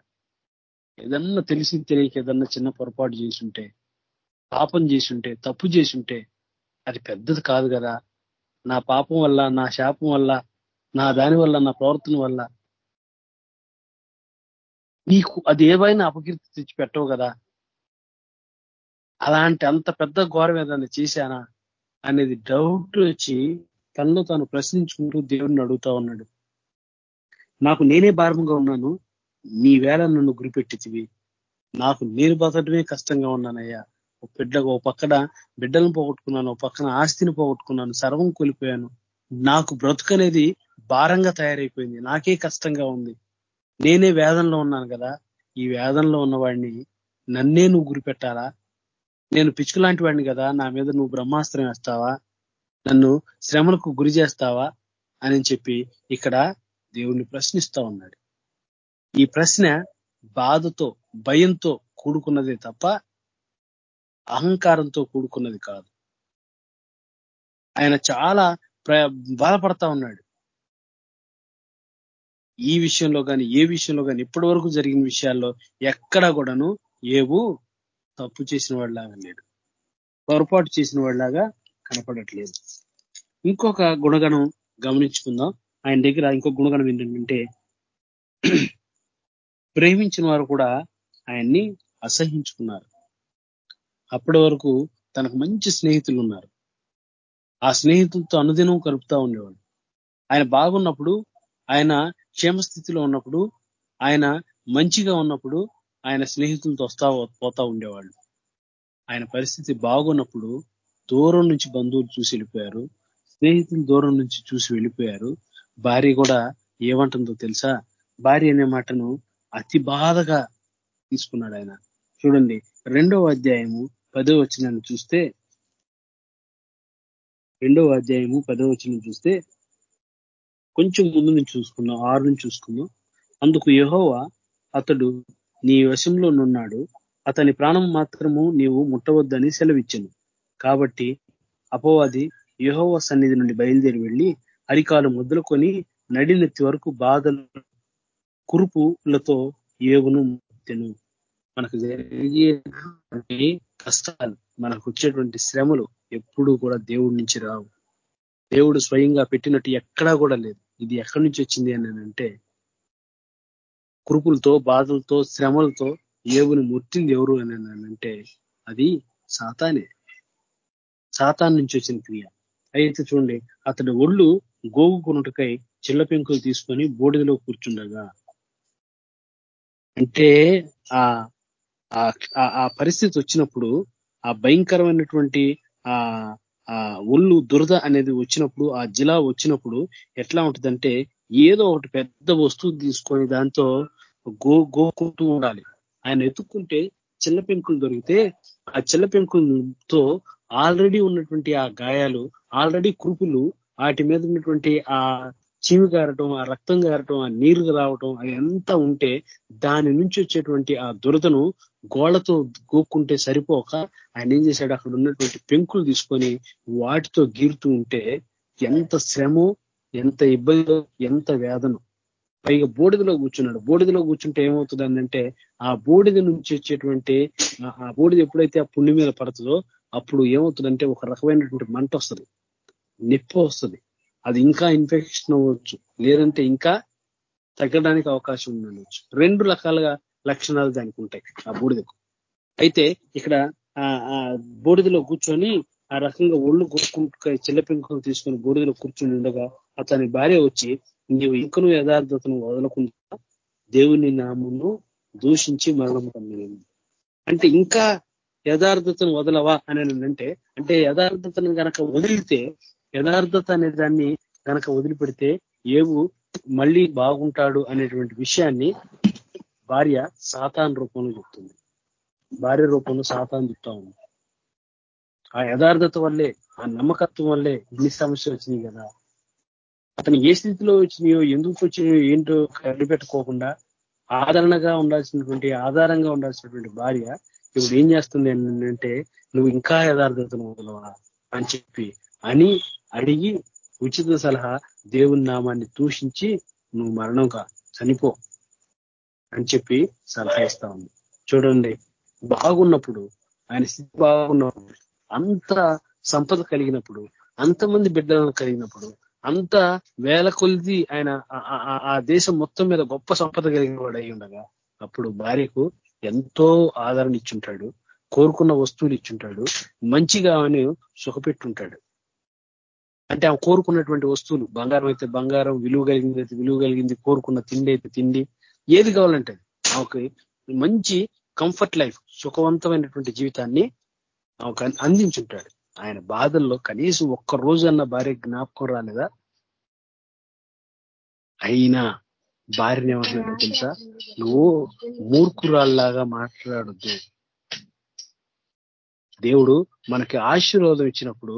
ఏదన్నా తెలిసి తెలియక ఏదన్నా చిన్న పొరపాటు చేసుంటే పాపం చేసుంటే తప్పు చేసుంటే అది పెద్దది కాదు కదా. నా పాపం వల్ల నా శాపం వల్ల నా దాని వల్ల నా ప్రవర్తన వల్ల నీకు అది ఏవైనా అపకీర్తి తెచ్చి పెట్టవు కదా. అలాంటి అంత పెద్ద ఘోరం ఏదైనా చేశానా అనేది డౌట్ వచ్చి తనలో తాను ప్రశ్నించుకుంటూ దేవుడిని అడుగుతా ఉన్నాడు. నాకు నేనే భారంగా ఉన్నాను. నీ వేళ నన్ను గురిపెట్టితివి. నాకు నేను బతడమే కష్టంగా ఉన్నానయ్యా. ఒక బిడ్డ ఓ పక్కన బిడ్డలను పోగొట్టుకున్నాను ఓ పక్కన ఆస్తిని పోగొట్టుకున్నాను సర్వం కోల్పోయాను. నాకు బ్రతుకనేది భారంగా తయారైపోయింది. నాకే కష్టంగా ఉంది. నేనే వేదనలో ఉన్నాను కదా. ఈ వేదనలో ఉన్నవాడిని నన్నే నువ్వు గురిపెట్టాలా? నేను పిచ్చుకు లాంటి వాడిని కదా. నా మీద నువ్వు బ్రహ్మాస్త్రం వేస్తావా? నన్ను శ్రమలకు గురి చేస్తావా? అని చెప్పి ఇక్కడ దేవుణ్ణి ప్రశ్నిస్తా ఉన్నాడు. ఈ ప్రశ్న బాధతో భయంతో కూడుకున్నదే తప్ప అహంకారంతో కూడుకున్నది కాదు. ఆయన చాలా బాధపడతా ఉన్నాడు. ఈ విషయంలో కానీ ఏ విషయంలో కానీ ఇప్పటి వరకు జరిగిన విషయాల్లో ఎక్కడ కూడాను ఏవు తప్పు చేసిన వాడిలాగా లేడు. పొరపాటు చేసిన వాడిలాగా కనపడట్లేదు. ఇంకొక గుణగణం గమనించుకుందాం. ఆయన దగ్గర ఇంకొక గుణగణం ఏంటంటే ప్రేమించిన వారు కూడా ఆయన్ని అసహించుకున్నారు. అప్పటి వరకు తనకు మంచి స్నేహితులు ఉన్నారు. ఆ స్నేహితులతో అనుదినం కలుపుతా ఉండేవాడు ఆయన బాగున్నప్పుడు ఆయన క్షేమస్థితిలో ఉన్నప్పుడు ఆయన మంచిగా ఉన్నప్పుడు ఆయన స్నేహితులతో వస్తా పోతా ఉండేవాళ్ళు. ఆయన పరిస్థితి బాగున్నప్పుడు దూరం నుంచి బంధువులు చూసి వెళ్ళిపోయారు. స్నేహితులు దూరం నుంచి చూసి వెళ్ళిపోయారు. భార్య కూడా ఏమంటుందో తెలుసా? భార్య అనే మాటను అతి బాధగా తీసుకున్నాడు ఆయన. చూడండి రెండవ అధ్యాయము పదో వచ్చిన చూస్తే రెండవ అధ్యాయము పదో వచ్చిన చూస్తే కొంచెం ముందు నుంచి చూసుకుందాం ఆరు నుంచి చూసుకుందాం. అందుకు యహోవా అతడు నీ వశంలో నున్నాడు అతని ప్రాణం మాత్రము నీవు ముట్టవద్దని సెలవిచ్చను. కాబట్టి అపవాది యహోవ సన్నిధి నుండి బయలుదేరి వెళ్ళి అరికాలు మొదలుకొని నడినెత్తి వరకు బాధలు కురుపులతో ఏవును తెను. మనకు జరిగే కష్టాలు మనకు వచ్చేటువంటి శ్రమలు ఎప్పుడూ కూడా దేవుడి నుంచి రావు. దేవుడు స్వయంగా పెట్టినట్టు ఎక్కడా కూడా లేదు. ఇది ఎక్కడి నుంచి వచ్చింది అని అంటే కురుపులతో బాధలతో శ్రమలతో ఏవుని ముట్టింది ఎవరు అని అంటే అది సాతానే. సాతాన్ నుంచి వచ్చిన క్రియ. అయితే చూడండి అతడి ఒళ్ళు గోగుకున్నట్టుకై చిల్ల పెంకులు తీసుకొని బూడిదలో కూర్చుండగా అంటే ఆ ఆ పరిస్థితి వచ్చినప్పుడు ఆ భయంకరమైనటువంటి ఆ ఆ ఒళ్ళు దురద అనేది వచ్చినప్పుడు ఆ జిలా వచ్చినప్పుడు ఎట్లా ఉంటుందంటే ఏదో ఒకటి పెద్ద వస్తువు తీసుకొని దాంతో గో గోకుంటూ ఉండాలి. ఆయన ఎత్తుక్కుంటే చిల్ల పెంకులు దొరికితే ఆ చిల్ల పెంకులతో ఆల్రెడీ ఉన్నటువంటి ఆ గాయాలు ఆల్రెడీ కురుపులు వాటి మీద ఉన్నటువంటి ఆ చీమి గారటం ఆ రక్తం గారటం ఆ నీరు రావటం అది ఎంత ఉంటే దాని నుంచి వచ్చేటువంటి ఆ దురదను గోళ్ళతో గోక్కుంటే సరిపోక ఆయన ఏం చేశాడు? అక్కడ ఉన్నటువంటి పెంకులు తీసుకొని వాటితో గీరుతూ ఉంటే ఎంత శ్రమో ఎంత ఇబ్బందో ఎంత వేదన. పైగా బూడిదలో కూర్చున్నాడు. బూడిదలో కూర్చుంటే ఏమవుతుంది అంటే ఆ బూడిద నుంచి వచ్చేటువంటి ఆ బూడిద ఎప్పుడైతే ఆ పుండి మీద పడుతుందో అప్పుడు ఏమవుతుందంటే ఒక రకమైనటువంటి మంట వస్తుంది. నొప్పి వస్తుంది. అది ఇంకా ఇన్ఫెక్షన్ అవ్వచ్చు. లేదంటే ఇంకా తగ్గడానికి అవకాశం ఉండవచ్చు రెండు రకాలుగా లక్షణాలు దానికి ఉంటాయి ఆ బూడిదకు. అయితే ఇక్కడ ఆ బూడిదలో కూర్చొని ఆ రకంగా ఒళ్ళు కొట్టుకుంటూ చిల్లపెంకులు తీసుకొని బూడిదలో కూర్చొని ఉండగా అతని భార్య వచ్చి నీవు ఇంకను యథార్థతను వదలకుండా దేవుని నామును దూషించి మరణం పొందింది అంటే ఇంకా యథార్థతను వదలవా అని అంటే అంటే యథార్థతను గనక వదిలితే యథార్థత అనే దాన్ని కనుక వదిలిపెడితే ఏవు మళ్ళీ బాగుంటాడు అనేటువంటి విషయాన్ని భార్య సాతాన్ రూపంలో చెప్తుంది. భార్య రూపంలో సాతాన్ చెప్తా ఉంది. ఆ యథార్థత వల్లే ఆ నమ్మకత్వం వల్లే ఇన్ని సమస్యలు వచ్చినాయి కదా. అతను ఏ స్థితిలో వచ్చినాయో ఎందుకు వచ్చినాయో ఏంటో కనిపెట్టుకోకుండా ఆదరణగా ఉండాల్సినటువంటి ఆధారంగా ఉండాల్సినటువంటి భార్య ఇప్పుడు ఏం చేస్తుంది అంటే నువ్వు ఇంకా యథార్థతను వదలవా? అని చెప్పి అని అడిగి ఉచిత సలహా దేవుని నామాన్ని దూషించి నువ్వు మరణంగా చనిపో అని చెప్పి సలహా ఇస్తా ఉంది. చూడండి బాగున్నప్పుడు ఆయన స్థితి బాగున్నప్పుడు అంత సంపద కలిగినప్పుడు అంతమంది బిడ్డలను కలిగినప్పుడు అంత వేల కొలిది ఆయన ఆ దేశం మొత్తం మీద గొప్ప సంపద కలిగిన వాడు అయి ఉండగా అప్పుడు భార్యకు ఎంతో ఆదరణ ఇచ్చుంటాడు కోరుకున్న వస్తువులు ఇచ్చుంటాడు మంచిగా ఆమెను సుఖపెట్టుంటాడు. అంటే ఆమె కోరుకున్నటువంటి వస్తువులు బంగారం అయితే బంగారం విలువ కలిగింది అయితే విలువ కలిగింది కోరుకున్న తిండి అయితే తిండి ఏది కావాలంటే ఆమెకి మంచి కంఫర్ట్ లైఫ్ సుఖవంతమైనటువంటి జీవితాన్ని ఆమెకు అందించుంటాడు. ఆయన బాధల్లో కనీసం ఒక్క రోజన్న భార్య జ్ఞాపకం రాలేదా? అయినా భార్యని ఏమంటున్నాడో తెలుసా? నువ్వు మూర్ఖురాల్లాగా మాట్లాడద్దు. దేవుడు మనకి ఆశీర్వాదం ఇచ్చినప్పుడు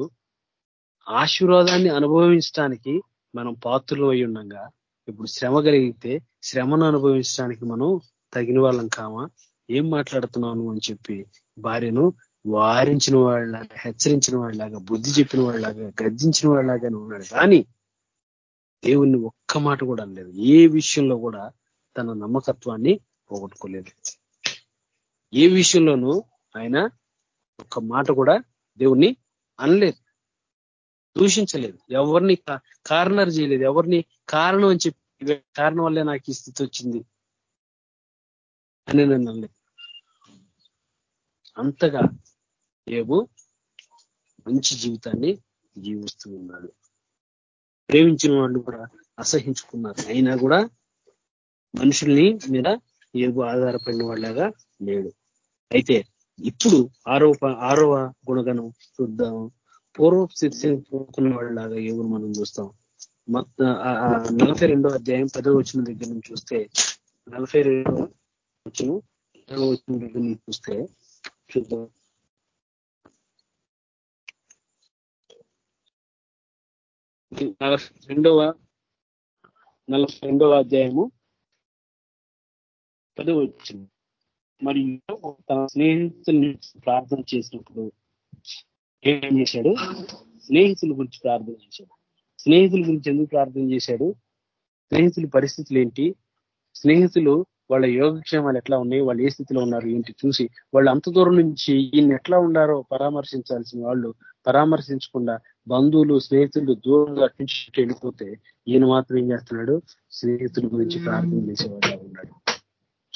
ఆశీర్వాదాన్ని అనుభవించడానికి మనం పాత్రలు అయి ఉండగా ఇప్పుడు శ్రమ కలిగితే శ్రమను అనుభవించడానికి మనం తగిన వాళ్ళం కామా? ఏం మాట్లాడుతున్నాను అని చెప్పి భార్యను వారించిన వాళ్ళలాగా హెచ్చరించిన వాళ్ళలాగా బుద్ధి చెప్పిన వాళ్ళలాగా గర్జించిన వాళ్ళలాగానే ఉన్నాడు. కానీ దేవుణ్ణి ఒక్క మాట కూడా అనలేదు. ఏ విషయంలో కూడా తన నమ్మకత్వాన్ని పోగొట్టుకోలేదు. ఏ విషయంలోనూ ఆయన ఒక్క మాట కూడా దేవుణ్ణి అనలేదు. దూషించలేదు. ఎవరిని కార్నర్ చేయలేదు. ఎవరిని కారణం అని చెప్పి కారణం వల్లే నాకు ఈ స్థితి వచ్చింది అని నన్ను అనలేదు. అంతగా ఏబు మంచి జీవితాన్ని జీవిస్తూ ఉన్నాడు. ప్రేమించిన వాళ్ళు కూడా అసహించుకున్నారు. అయినా కూడా మనుషుల్ని మీద ఏబు ఆధారపడిన వాళ్ళగా లేడు. అయితే ఇప్పుడు ఆరో ఆరవ గుణగణం చూద్దాము పూర్వ స్థితిని పూర్వకున్న వాళ్ళలాగా ఎవరు మనం చూస్తాం. మొత్తం నలభై రెండో అధ్యాయం పదవ వచ్చిన దగ్గర నుంచి చూస్తే నలభై రెండో వచ్చిన పదో వచ్చిన దగ్గర నుంచి చూస్తే చూద్దాం. నలభై రెండవ నలభై రెండవ అధ్యాయము పదవి వచ్చింది మరియు తన స్నేహితుల్ని ప్రార్థన చేసినప్పుడు ఏం చేశాడు? స్నేహితుల గురించి ప్రార్థన చేశాడు. స్నేహితుల గురించి ఎందుకు ప్రార్థన చేశాడు? స్నేహితుల పరిస్థితులు ఏంటి? స్నేహితులు వాళ్ళ యోగక్షేమాలు ఎట్లా ఉన్నాయి? వాళ్ళు ఏ స్థితిలో ఉన్నారు? ఏంటి? చూసి వాళ్ళు అంత దూరం నుంచి ఈయన ఎట్లా ఉన్నారో పరామర్శించాల్సిన వాళ్ళు పరామర్శించకుండా బంధువులు స్నేహితులు దూరంగా అట్టించి వెళ్ళిపోతే ఈయన మాత్రం ఏం చేస్తున్నాడు? స్నేహితుల గురించి ప్రార్థన చేసేవాడు ఉన్నాడు.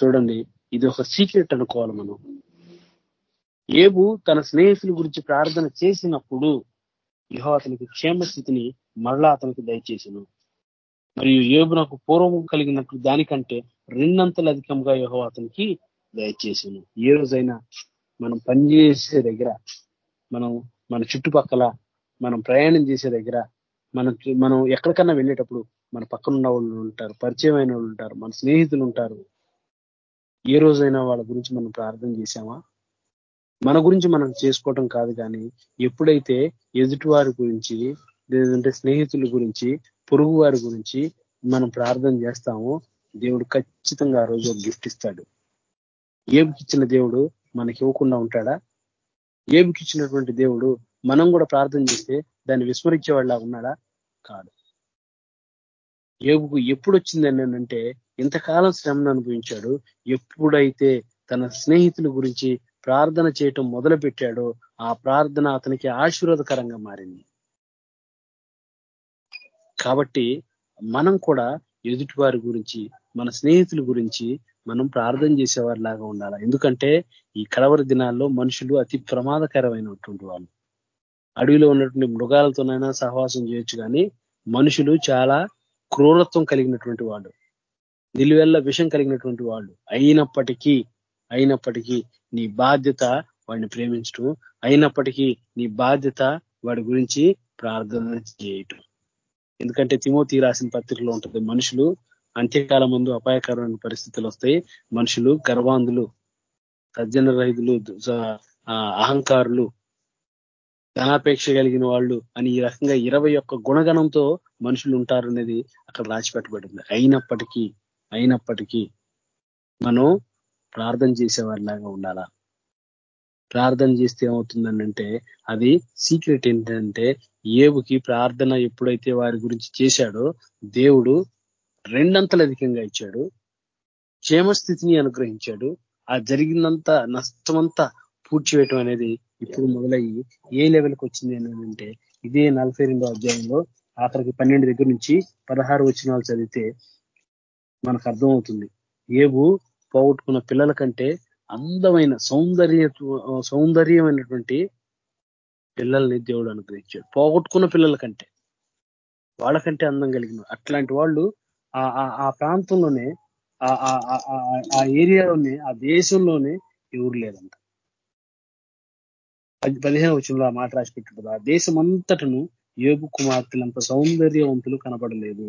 చూడండి ఇది ఒక సీక్రెట్ అనుకోవాలి మనం. ఏబు తన స్నేహితుల గురించి ప్రార్థన చేసినప్పుడు యహో అతనికి క్షేమ స్థితిని మరలా అతనికి దయచేసను మరియు ఏబు నాకు పూర్వం కలిగినట్లు దానికంటే రెండంతలు అధికంగా యహో అతనికి దయచేసను ఏ రోజైనా మనం పనిచేసే దగ్గర మనం మన చుట్టుపక్కల మనం ప్రయాణం చేసే దగ్గర మనం మనం ఎక్కడికన్నా వెళ్ళేటప్పుడు మన పక్కనున్న వాళ్ళు ఉంటారు పరిచయమైన వాళ్ళు ఉంటారు మన స్నేహితులు ఉంటారు. ఏ రోజైనా వాళ్ళ గురించి మనం ప్రార్థన చేశామా? మన గురించి మనం చేసుకోవటం కాదు కానీ ఎప్పుడైతే ఎదుటివారి గురించి లేదంటే స్నేహితుల గురించి పొరుగు వారి గురించి మనం ప్రార్థన చేస్తామో దేవుడు ఖచ్చితంగా ఆ రోజు గిఫ్ట్ ఇస్తాడు. ఏబుకిచ్చిన దేవుడు మనకి ఇవ్వకుండా ఉంటాడా? ఏబుకిచ్చినటువంటి దేవుడు మనం కూడా ప్రార్థన చేస్తే దాన్ని విస్మరించేవాళ్ళ ఉన్నాడా? కాదు. ఏబుకు ఎప్పుడు వచ్చిందని అంటే ఇంతకాలం శ్రమను అనుభవించాడు. ఎప్పుడైతే తన స్నేహితుల గురించి ప్రార్థన చేయటం మొదలు పెట్టాడో ఆ ప్రార్థన అతనికి ఆశీర్వాదకరంగా మారింది. కాబట్టి మనం కూడా ఎదుటివారి గురించి మన స్నేహితుల గురించి మనం ప్రార్థన చేసేవారి లాగా ఉండాలి. ఎందుకంటే ఈ కడవరి దినాల్లో మనుషులు అతి ప్రమాదకరమైనటువంటి వాళ్ళు. అడవిలో ఉన్నటువంటి మృగాలతోనైనా సహవాసం చేయొచ్చు కానీ మనుషులు చాలా క్రూరత్వం కలిగినటువంటి వాళ్ళు. నిలువెల్ల విషం కలిగినటువంటి వాళ్ళు. అయినప్పటికీ అయినప్పటికీ నీ బాధ్యత వాడిని ప్రేమించటం అయినప్పటికీ నీ బాధ్యత వాడి గురించి ప్రార్థన చేయటం. ఎందుకంటే తిమోతి రాసిన పత్రికలో ఉంటుంది మనుషులు అంత్యకాలం ముందు అపాయకరమైన పరిస్థితులు వస్తాయి. మనుషులు గర్వాంధులు సజ్జన రైతులు అహంకారులు ధనాపేక్ష కలిగిన వాళ్ళు అని ఈ రకంగా ఇరవై ఒక్క గుణగణంతో మనుషులు ఉంటారు అనేది అక్కడ రాసి పెట్టబడింది. అయినప్పటికీ అయినప్పటికీ మనం ప్రార్థన చేసేవారిలాగా ఉండాలా? ప్రార్థన చేస్తే ఏమవుతుందనంటే అది సీక్రెట్ ఏంటంటే ఏవుకి ప్రార్థన ఎప్పుడైతే వారి గురించి చేశాడో దేవుడు రెండంతలు అధికంగా ఇచ్చాడు. క్షేమస్థితిని అనుగ్రహించాడు. ఆ జరిగిందంతా నష్టమంతా పూడ్చివేయటం అనేది ఇప్పుడు మొదలయ్యి ఏ లెవెల్కి వచ్చింది అంటే ఇదే నలభై రెండో అధ్యాయంలో ఆఖరికి పన్నెండు దగ్గర నుంచి పదహారు వచ్చినాలు చదివితే మనకు అర్థమవుతుంది. ఏవు పోగొట్టుకున్న పిల్లల కంటే అందమైన సౌందర్య సౌందర్యమైనటువంటి పిల్లల్ని దేవుడు అనుగ్రహించాడు. పోగొట్టుకున్న పిల్లల కంటే వాళ్ళకంటే అందం కలిగిన అట్లాంటి వాళ్ళు ఆ ప్రాంతంలోనే ఆ ఏరియాలోనే ఆ దేశంలోనే ఎవరు లేదంట. పదిహేను వచ్చినలో ఆ మాట రాసి ఆ దేశం అంతటను ఏబు కుమార్తెలంత సౌందర్యవంతులు కనపడలేదు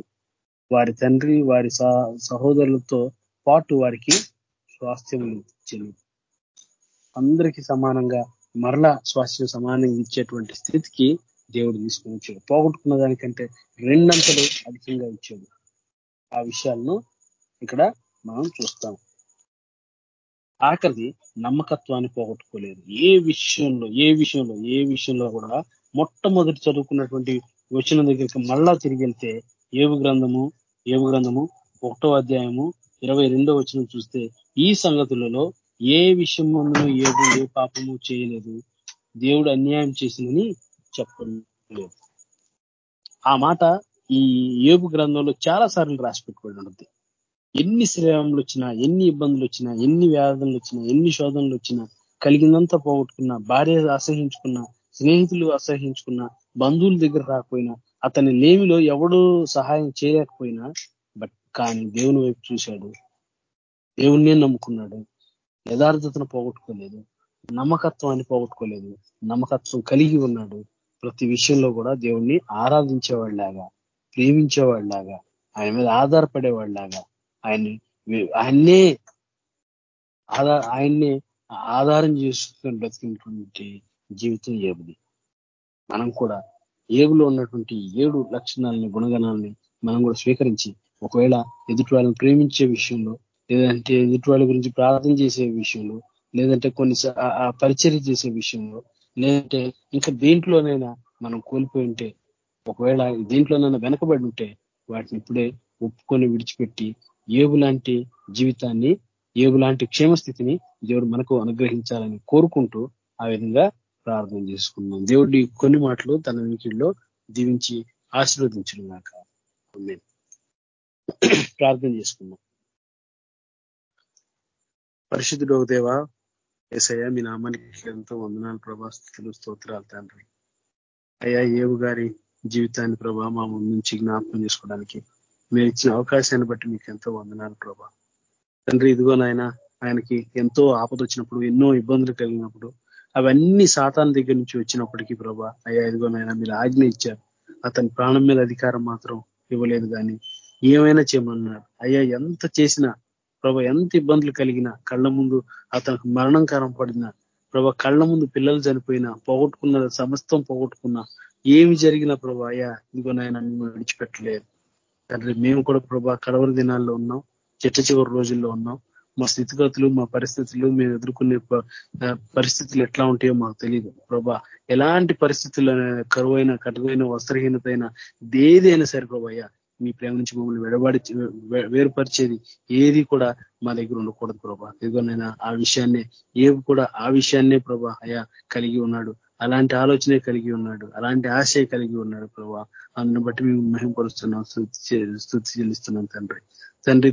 వారి తండ్రి వారి సహోదరులతో పాటు వారికి స్వాస్థ్యం ఇచ్చింది. అందరికీ సమానంగా మరలా స్వాస్థ్యం సమానంగా ఇచ్చేటువంటి స్థితికి దేవుడు తీసుకుని వచ్చాడు. పోగొట్టుకున్న దానికంటే రెండంతలు అధికంగా ఇచ్చాడు. ఆ విషయాలను ఇక్కడ మనం చూస్తాం. ఆఖరిది నమ్మకత్వాన్ని పోగొట్టుకోలేదు. ఏ విషయంలో ఏ విషయంలో ఏ విషయంలో కూడా మొట్టమొదటి చదువుకున్నటువంటి వచ్చిన దగ్గరికి మళ్ళా తిరిగి వెళ్తే ఏవు గ్రంథము ఏవు గ్రంథము ఒకటో అధ్యాయము ఇరవై రెండో వచ్చిన చూస్తే ఈ సంగతులలో ఏ విషయం ఏది ఏ పాపము చేయలేదు దేవుడు అన్యాయం చేసిందని చెప్పలేదు. ఆ మాట ఈ ఏబు గ్రంథంలో చాలా సార్లు రాసి పెట్టుకోవడం ఉంటుంది ఎన్ని శ్రేయములు వచ్చినా ఎన్ని ఇబ్బందులు వచ్చినా ఎన్ని వ్యాధులు వచ్చినా ఎన్ని శోధనలు వచ్చినా కలిగిందంతా పోగొట్టుకున్నా భార్య అసహించుకున్నా స్నేహితులు అసహించుకున్నా బంధువుల దగ్గర రాకపోయినా అతని లేమిలో ఎవడు సహాయం చేయలేకపోయినా కానీ దేవుని వైపు చూశాడు. దేవుణ్ణే నమ్ముకున్నాడు. యథార్థతను పోగొట్టుకోలేదు. నమ్మకత్వాన్ని పోగొట్టుకోలేదు. నమ్మకత్వం కలిగి ఉన్నాడు. ప్రతి విషయంలో కూడా దేవుణ్ణి ఆరాధించేవాళ్ళలాగా ప్రేమించేవాళ్ళలాగా ఆయన మీద ఆధారపడేవాళ్ళలాగా ఆయన్ని ఆయన్నే ఆధార ఆయన్నే ఆధారం చేసుకుని బ్రతికినటువంటి జీవితం ఏబుది మనం కూడా ఏబులో ఉన్నటువంటి ఏడు లక్షణాలని గుణగణాలని మనం కూడా స్వీకరించి ఒకవేళ ఎదుటి వాళ్ళని ప్రేమించే విషయంలో లేదంటే ఎదుటి వాళ్ళ గురించి ప్రార్థన చేసే విషయంలో లేదంటే కొన్ని పరిచర్య చేసే విషయంలో లేదంటే ఇంకా దేంట్లోనైనా మనం కోల్పోయి ఉంటే ఒకవేళ దేంట్లోనైనా వెనకబడి ఉంటే వాటిని ఇప్పుడే ఒప్పుకొని విడిచిపెట్టి ఏబు లాంటి జీవితాన్ని ఏబు లాంటి క్షేమస్థితిని దేవుడు మనకు అనుగ్రహించాలని కోరుకుంటూ ఆ విధంగా ప్రార్థన చేసుకున్నాం దేవుడి కొన్ని మాటలు తన వినికిల్లో దీవించి ఆశీర్వదించున్నాక ప్రార్థన చేసుకుందాం. పరిశుద్ధుడు దేవ ఏసయ్య మీ నామానికి ఎంతో వందనాలు ప్రభా స్థితులు స్తోత్రాలు తండ్రి. అయ్యా ఏవు గారి జీవితాన్ని ప్రభా మా ముందు నుంచి జ్ఞాపకం చేసుకోవడానికి మీరు ఇచ్చిన అవకాశాన్ని బట్టి మీకు ఎంతో వందనాలు ప్రభా. తండ్రి ఇదిగో నాయన ఆయనకి ఎంతో ఆపద వచ్చినప్పుడు ఎన్నో ఇబ్బందులు కలిగినప్పుడు అవన్నీ సాతాన్ దగ్గర నుంచి వచ్చినప్పటికీ ప్రభా అయ్యా ఇదిగో నాయన మీరు ఆజ్ఞ ఇచ్చారు. అతని ప్రాణం మీద అధికారం మాత్రం ఇవ్వలేదు కానీ ఏమైనా చేయమన్నాడు. అయ్యా ఎంత చేసినా ప్రభా ఎంత ఇబ్బందులు కలిగినా కళ్ళ ముందు అతనికి మరణం కారం పడినా ప్రభా కళ్ళ ముందు పిల్లలు చనిపోయినా పోగొట్టుకున్న సమస్తం పోగొట్టుకున్నా ఏమి జరిగినా ప్రభా అయ్యా ఇంకో నాయన మిమ్మల్ని విడిచిపెట్టలేదు. తండ్రి మేము కూడా ప్రభా కడవరి దినాల్లో ఉన్నాం చిట్ట చివరి రోజుల్లో ఉన్నాం. మా స్థితిగతులు మా పరిస్థితులు మేము ఎదుర్కొనే పరిస్థితులు ఎట్లా ఉంటాయో మాకు తెలియదు ప్రభా ఎలాంటి పరిస్థితులు కరువైన కటువైన వస్త్రహీనత అయినా దేదైనా సరే ప్రభాయ్యా మీ ప్రేమ నుంచి మమ్మల్ని వెడబడి వేరుపరిచేది ఏది కూడా మా దగ్గర ఉండకూడదు ప్రభా. ఇదిగోనైనా ఆ విషయాన్నే ఏవి కూడా ఆ విషయాన్నే ప్రభా అయా కలిగి ఉన్నాడు. అలాంటి ఆలోచనే కలిగి ఉన్నాడు. అలాంటి ఆశయ కలిగి ఉన్నాడు ప్రభా. అందుని బట్టి మేము మహింపరుస్తున్నాం స్థుతి చెల్లిస్తున్నాం తండ్రి. తండ్రి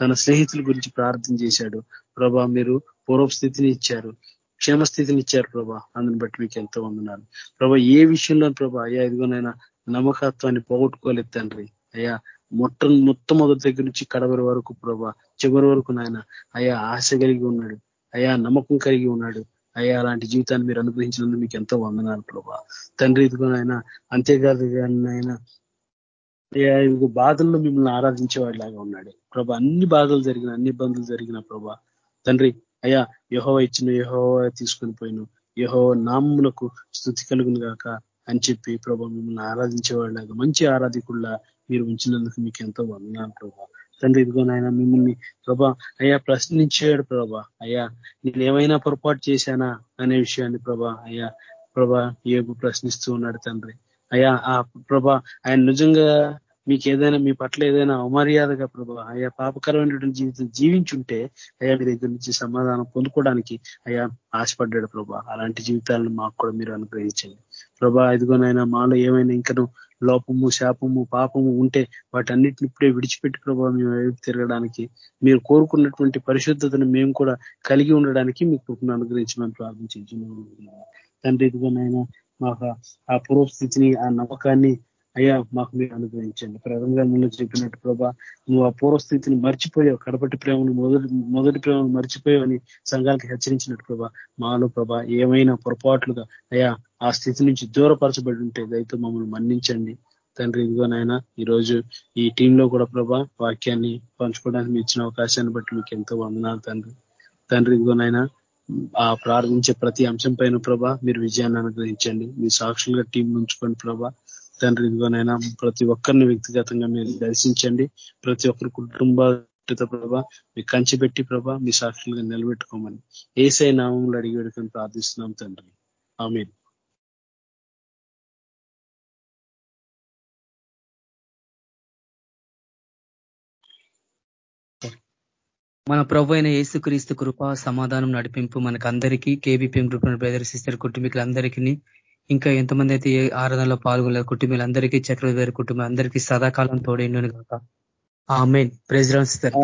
తన స్నేహితుల గురించి ప్రార్థన చేశాడు. ప్రభా మీరు పూర్వ స్థితిని ఇచ్చారు. క్షేమస్థితిని ఇచ్చారు ప్రభా. అందుని బట్టి మీకు ఎంతో వందనాలు. ప్రభా ఏ విషయంలో ప్రభా అయ్యా ఇదిగోనైనా నమ్మకత్వాన్ని పోగొట్టుకోలేదు తండ్రి. అయ్యా మొట్ట మొట్టమొదటి దగ్గర నుంచి కడవరి వరకు ప్రభా చివరి వరకు నాయన అయా ఆశ కలిగి ఉన్నాడు. అయా నమ్మకం కలిగి ఉన్నాడు. అయ్యా అలాంటి జీవితాన్ని మీరు అనుగ్రహించినందుకు మీకు ఎంతో వందనాలు ప్రభా. తండ్రి ఇదిగోనైనా అంతేకాదు ఆయన బాధల్లో మిమ్మల్ని ఆరాధించేవాడిలాగా ఉన్నాడు. ప్రభా అన్ని బాధలు జరిగిన అన్ని ఇబ్బందులు జరిగిన ప్రభా తండ్రి అయ్యా యహోవ ఇచ్చిన యహోవ తీసుకొని పోయిన. యహో నామములకు స్థుతి కలుగును గాక. అని చెప్పి ప్రభా మిమ్మల్ని ఆరాధించేవాళ్ళగా మంచి ఆరాధికుల్లా మీరు ఉంచినందుకు మీకు ఎంతో వందనాలు ప్రభా. తండ్రి ఇదిగోనైనా మిమ్మల్ని ప్రభా అయ్యా ప్రశ్నించాడు ప్రభా. అయ్యా నేను ఏమైనా పొరపాటు చేశానా అనే విషయాన్ని ప్రభా అయ్యా ప్రభా ఏబు ప్రశ్నిస్తూ ఉన్నాడు తండ్రి. అయ్యా ఆ ప్రభా ఆయన నిజంగా మీకు ఏదైనా మీ పట్ల ఏదైనా అమర్యాదగా ప్రభా అయ్యా పాపకరమైనటువంటి జీవితం జీవించుంటే అయ్యా మీ దగ్గర నుంచి సమాధానం పొందుకోవడానికి అయ్యా ఆశపడ్డాడు ప్రభా. అలాంటి జీవితాలను మాకు కూడా మీరు అనుగ్రహించండి. ప్రభా ఇదిగోనైనా మాలో ఏమైనా ఇంకను లోపము శాపము పాపము ఉంటే వాటన్నిటిని ఇప్పుడే విడిచిపెట్టి ప్రభావ మేము వైపు తిరగడానికి మీరు కోరుకున్నటువంటి పరిశుద్ధతను మేము కూడా కలిగి ఉండడానికి మీకు కృపను అనుగ్రహించమని ప్రార్థించున్నాం తండ్రి ఇదిగోనైనా మాకు ఆ పూర్వస్థితిని ఆ నమ్మకాన్ని అయ్యా మాకు మీరు అనుగ్రహించండి. ప్రధానంగా చెప్పినట్టు ప్రభా నువ్వు ఆ పూర్వస్థితిని మర్చిపోయావు కడపటి ప్రేమను మొదటి మొదటి ప్రేమను మర్చిపోయావని సంఘాలకి హెచ్చరించినట్టు ప్రభా మాలో ప్రభా ఏమైనా పొరపాట్లుగా అయ్యా ఆ స్థితి నుంచి దూరపరచబడి ఉంటే దయతో మమ్మల్ని మన్నించండి. తండ్రి ఇదిగో నాయన ఈరోజు ఈ టీంలో కూడా ప్రభా వాక్యాన్ని పంచుకోవడానికి మీ ఇచ్చిన అవకాశాన్ని బట్టి మీకు ఎంతో వందనాలు తండ్రి. తండ్రి ఇదిగో నాయన ఆ ప్రార్థించే ప్రతి అంశం పైన ప్రభా మీరు విజయాన్ని అనుగ్రహించండి. మీ సాక్షులుగా టీం ఉంచుకోండి ప్రభా. తండ్రి ఇదిగోనైనా ప్రతి ఒక్కరిని వ్యక్తిగతంగా మీరు దర్శించండి. ప్రతి ఒక్కరి కుటుంబ ప్రభా మీ కంచిపెట్టి ప్రభా మీ సాక్షులుగా నిలబెట్టుకోమని ఏసై నామంలో అడిగి వేడుకొని ప్రార్థిస్తున్నాం తండ్రి. ఆమె మన ప్రభు అయిన యేసుక్రీస్తు కృప సమాధానం నడిపింపు మనకందరికీ కేబీపీఎం గ్రూప్ బ్రదర్ సిస్టర్ కుటుంబీకులందరికీ ఇంకా ఎంతమంది అయితే ఏ ఆరాధనలో పాల్గొనే కుటుంబీలందరికీ చక్రవర్తి కుటుంబం అందరికీ సదాకాలం తోడైండును కాక ఆ మెయిన్ ప్రెసిడెంట్ సార్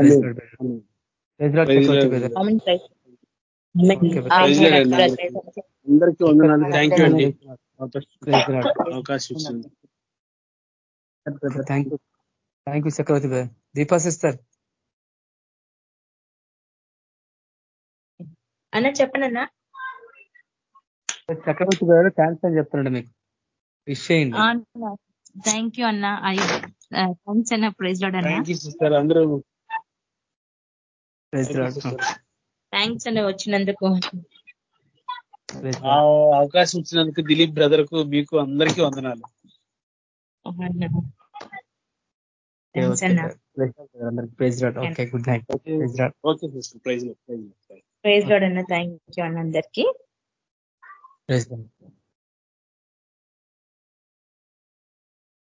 అందరికీ వందనాలు. Thank you Chakravarthi Deepa sister. అన్న చెప్పనన్నా? చక్రవర్తి గారు థ్యాంక్స్ అని చెప్తున్నాడు మీకు. విష్ చేయండి థ్యాంక్ యూ అన్న. థ్యాంక్స్ అన్న ప్రైజ్ లాడ్ అన్న. అందరూ థ్యాంక్స్ అన్న వచ్చినందుకు. అవకాశం ఇచ్చినందుకు దిలీప్ బ్రదర్కు మీకు అందరికీ వందనాలు. Praise Lord okay good night praise okay praise praise Lord అన్న. థ్యాంక్ యూ అన్న అందరికీ. ప్రైజ్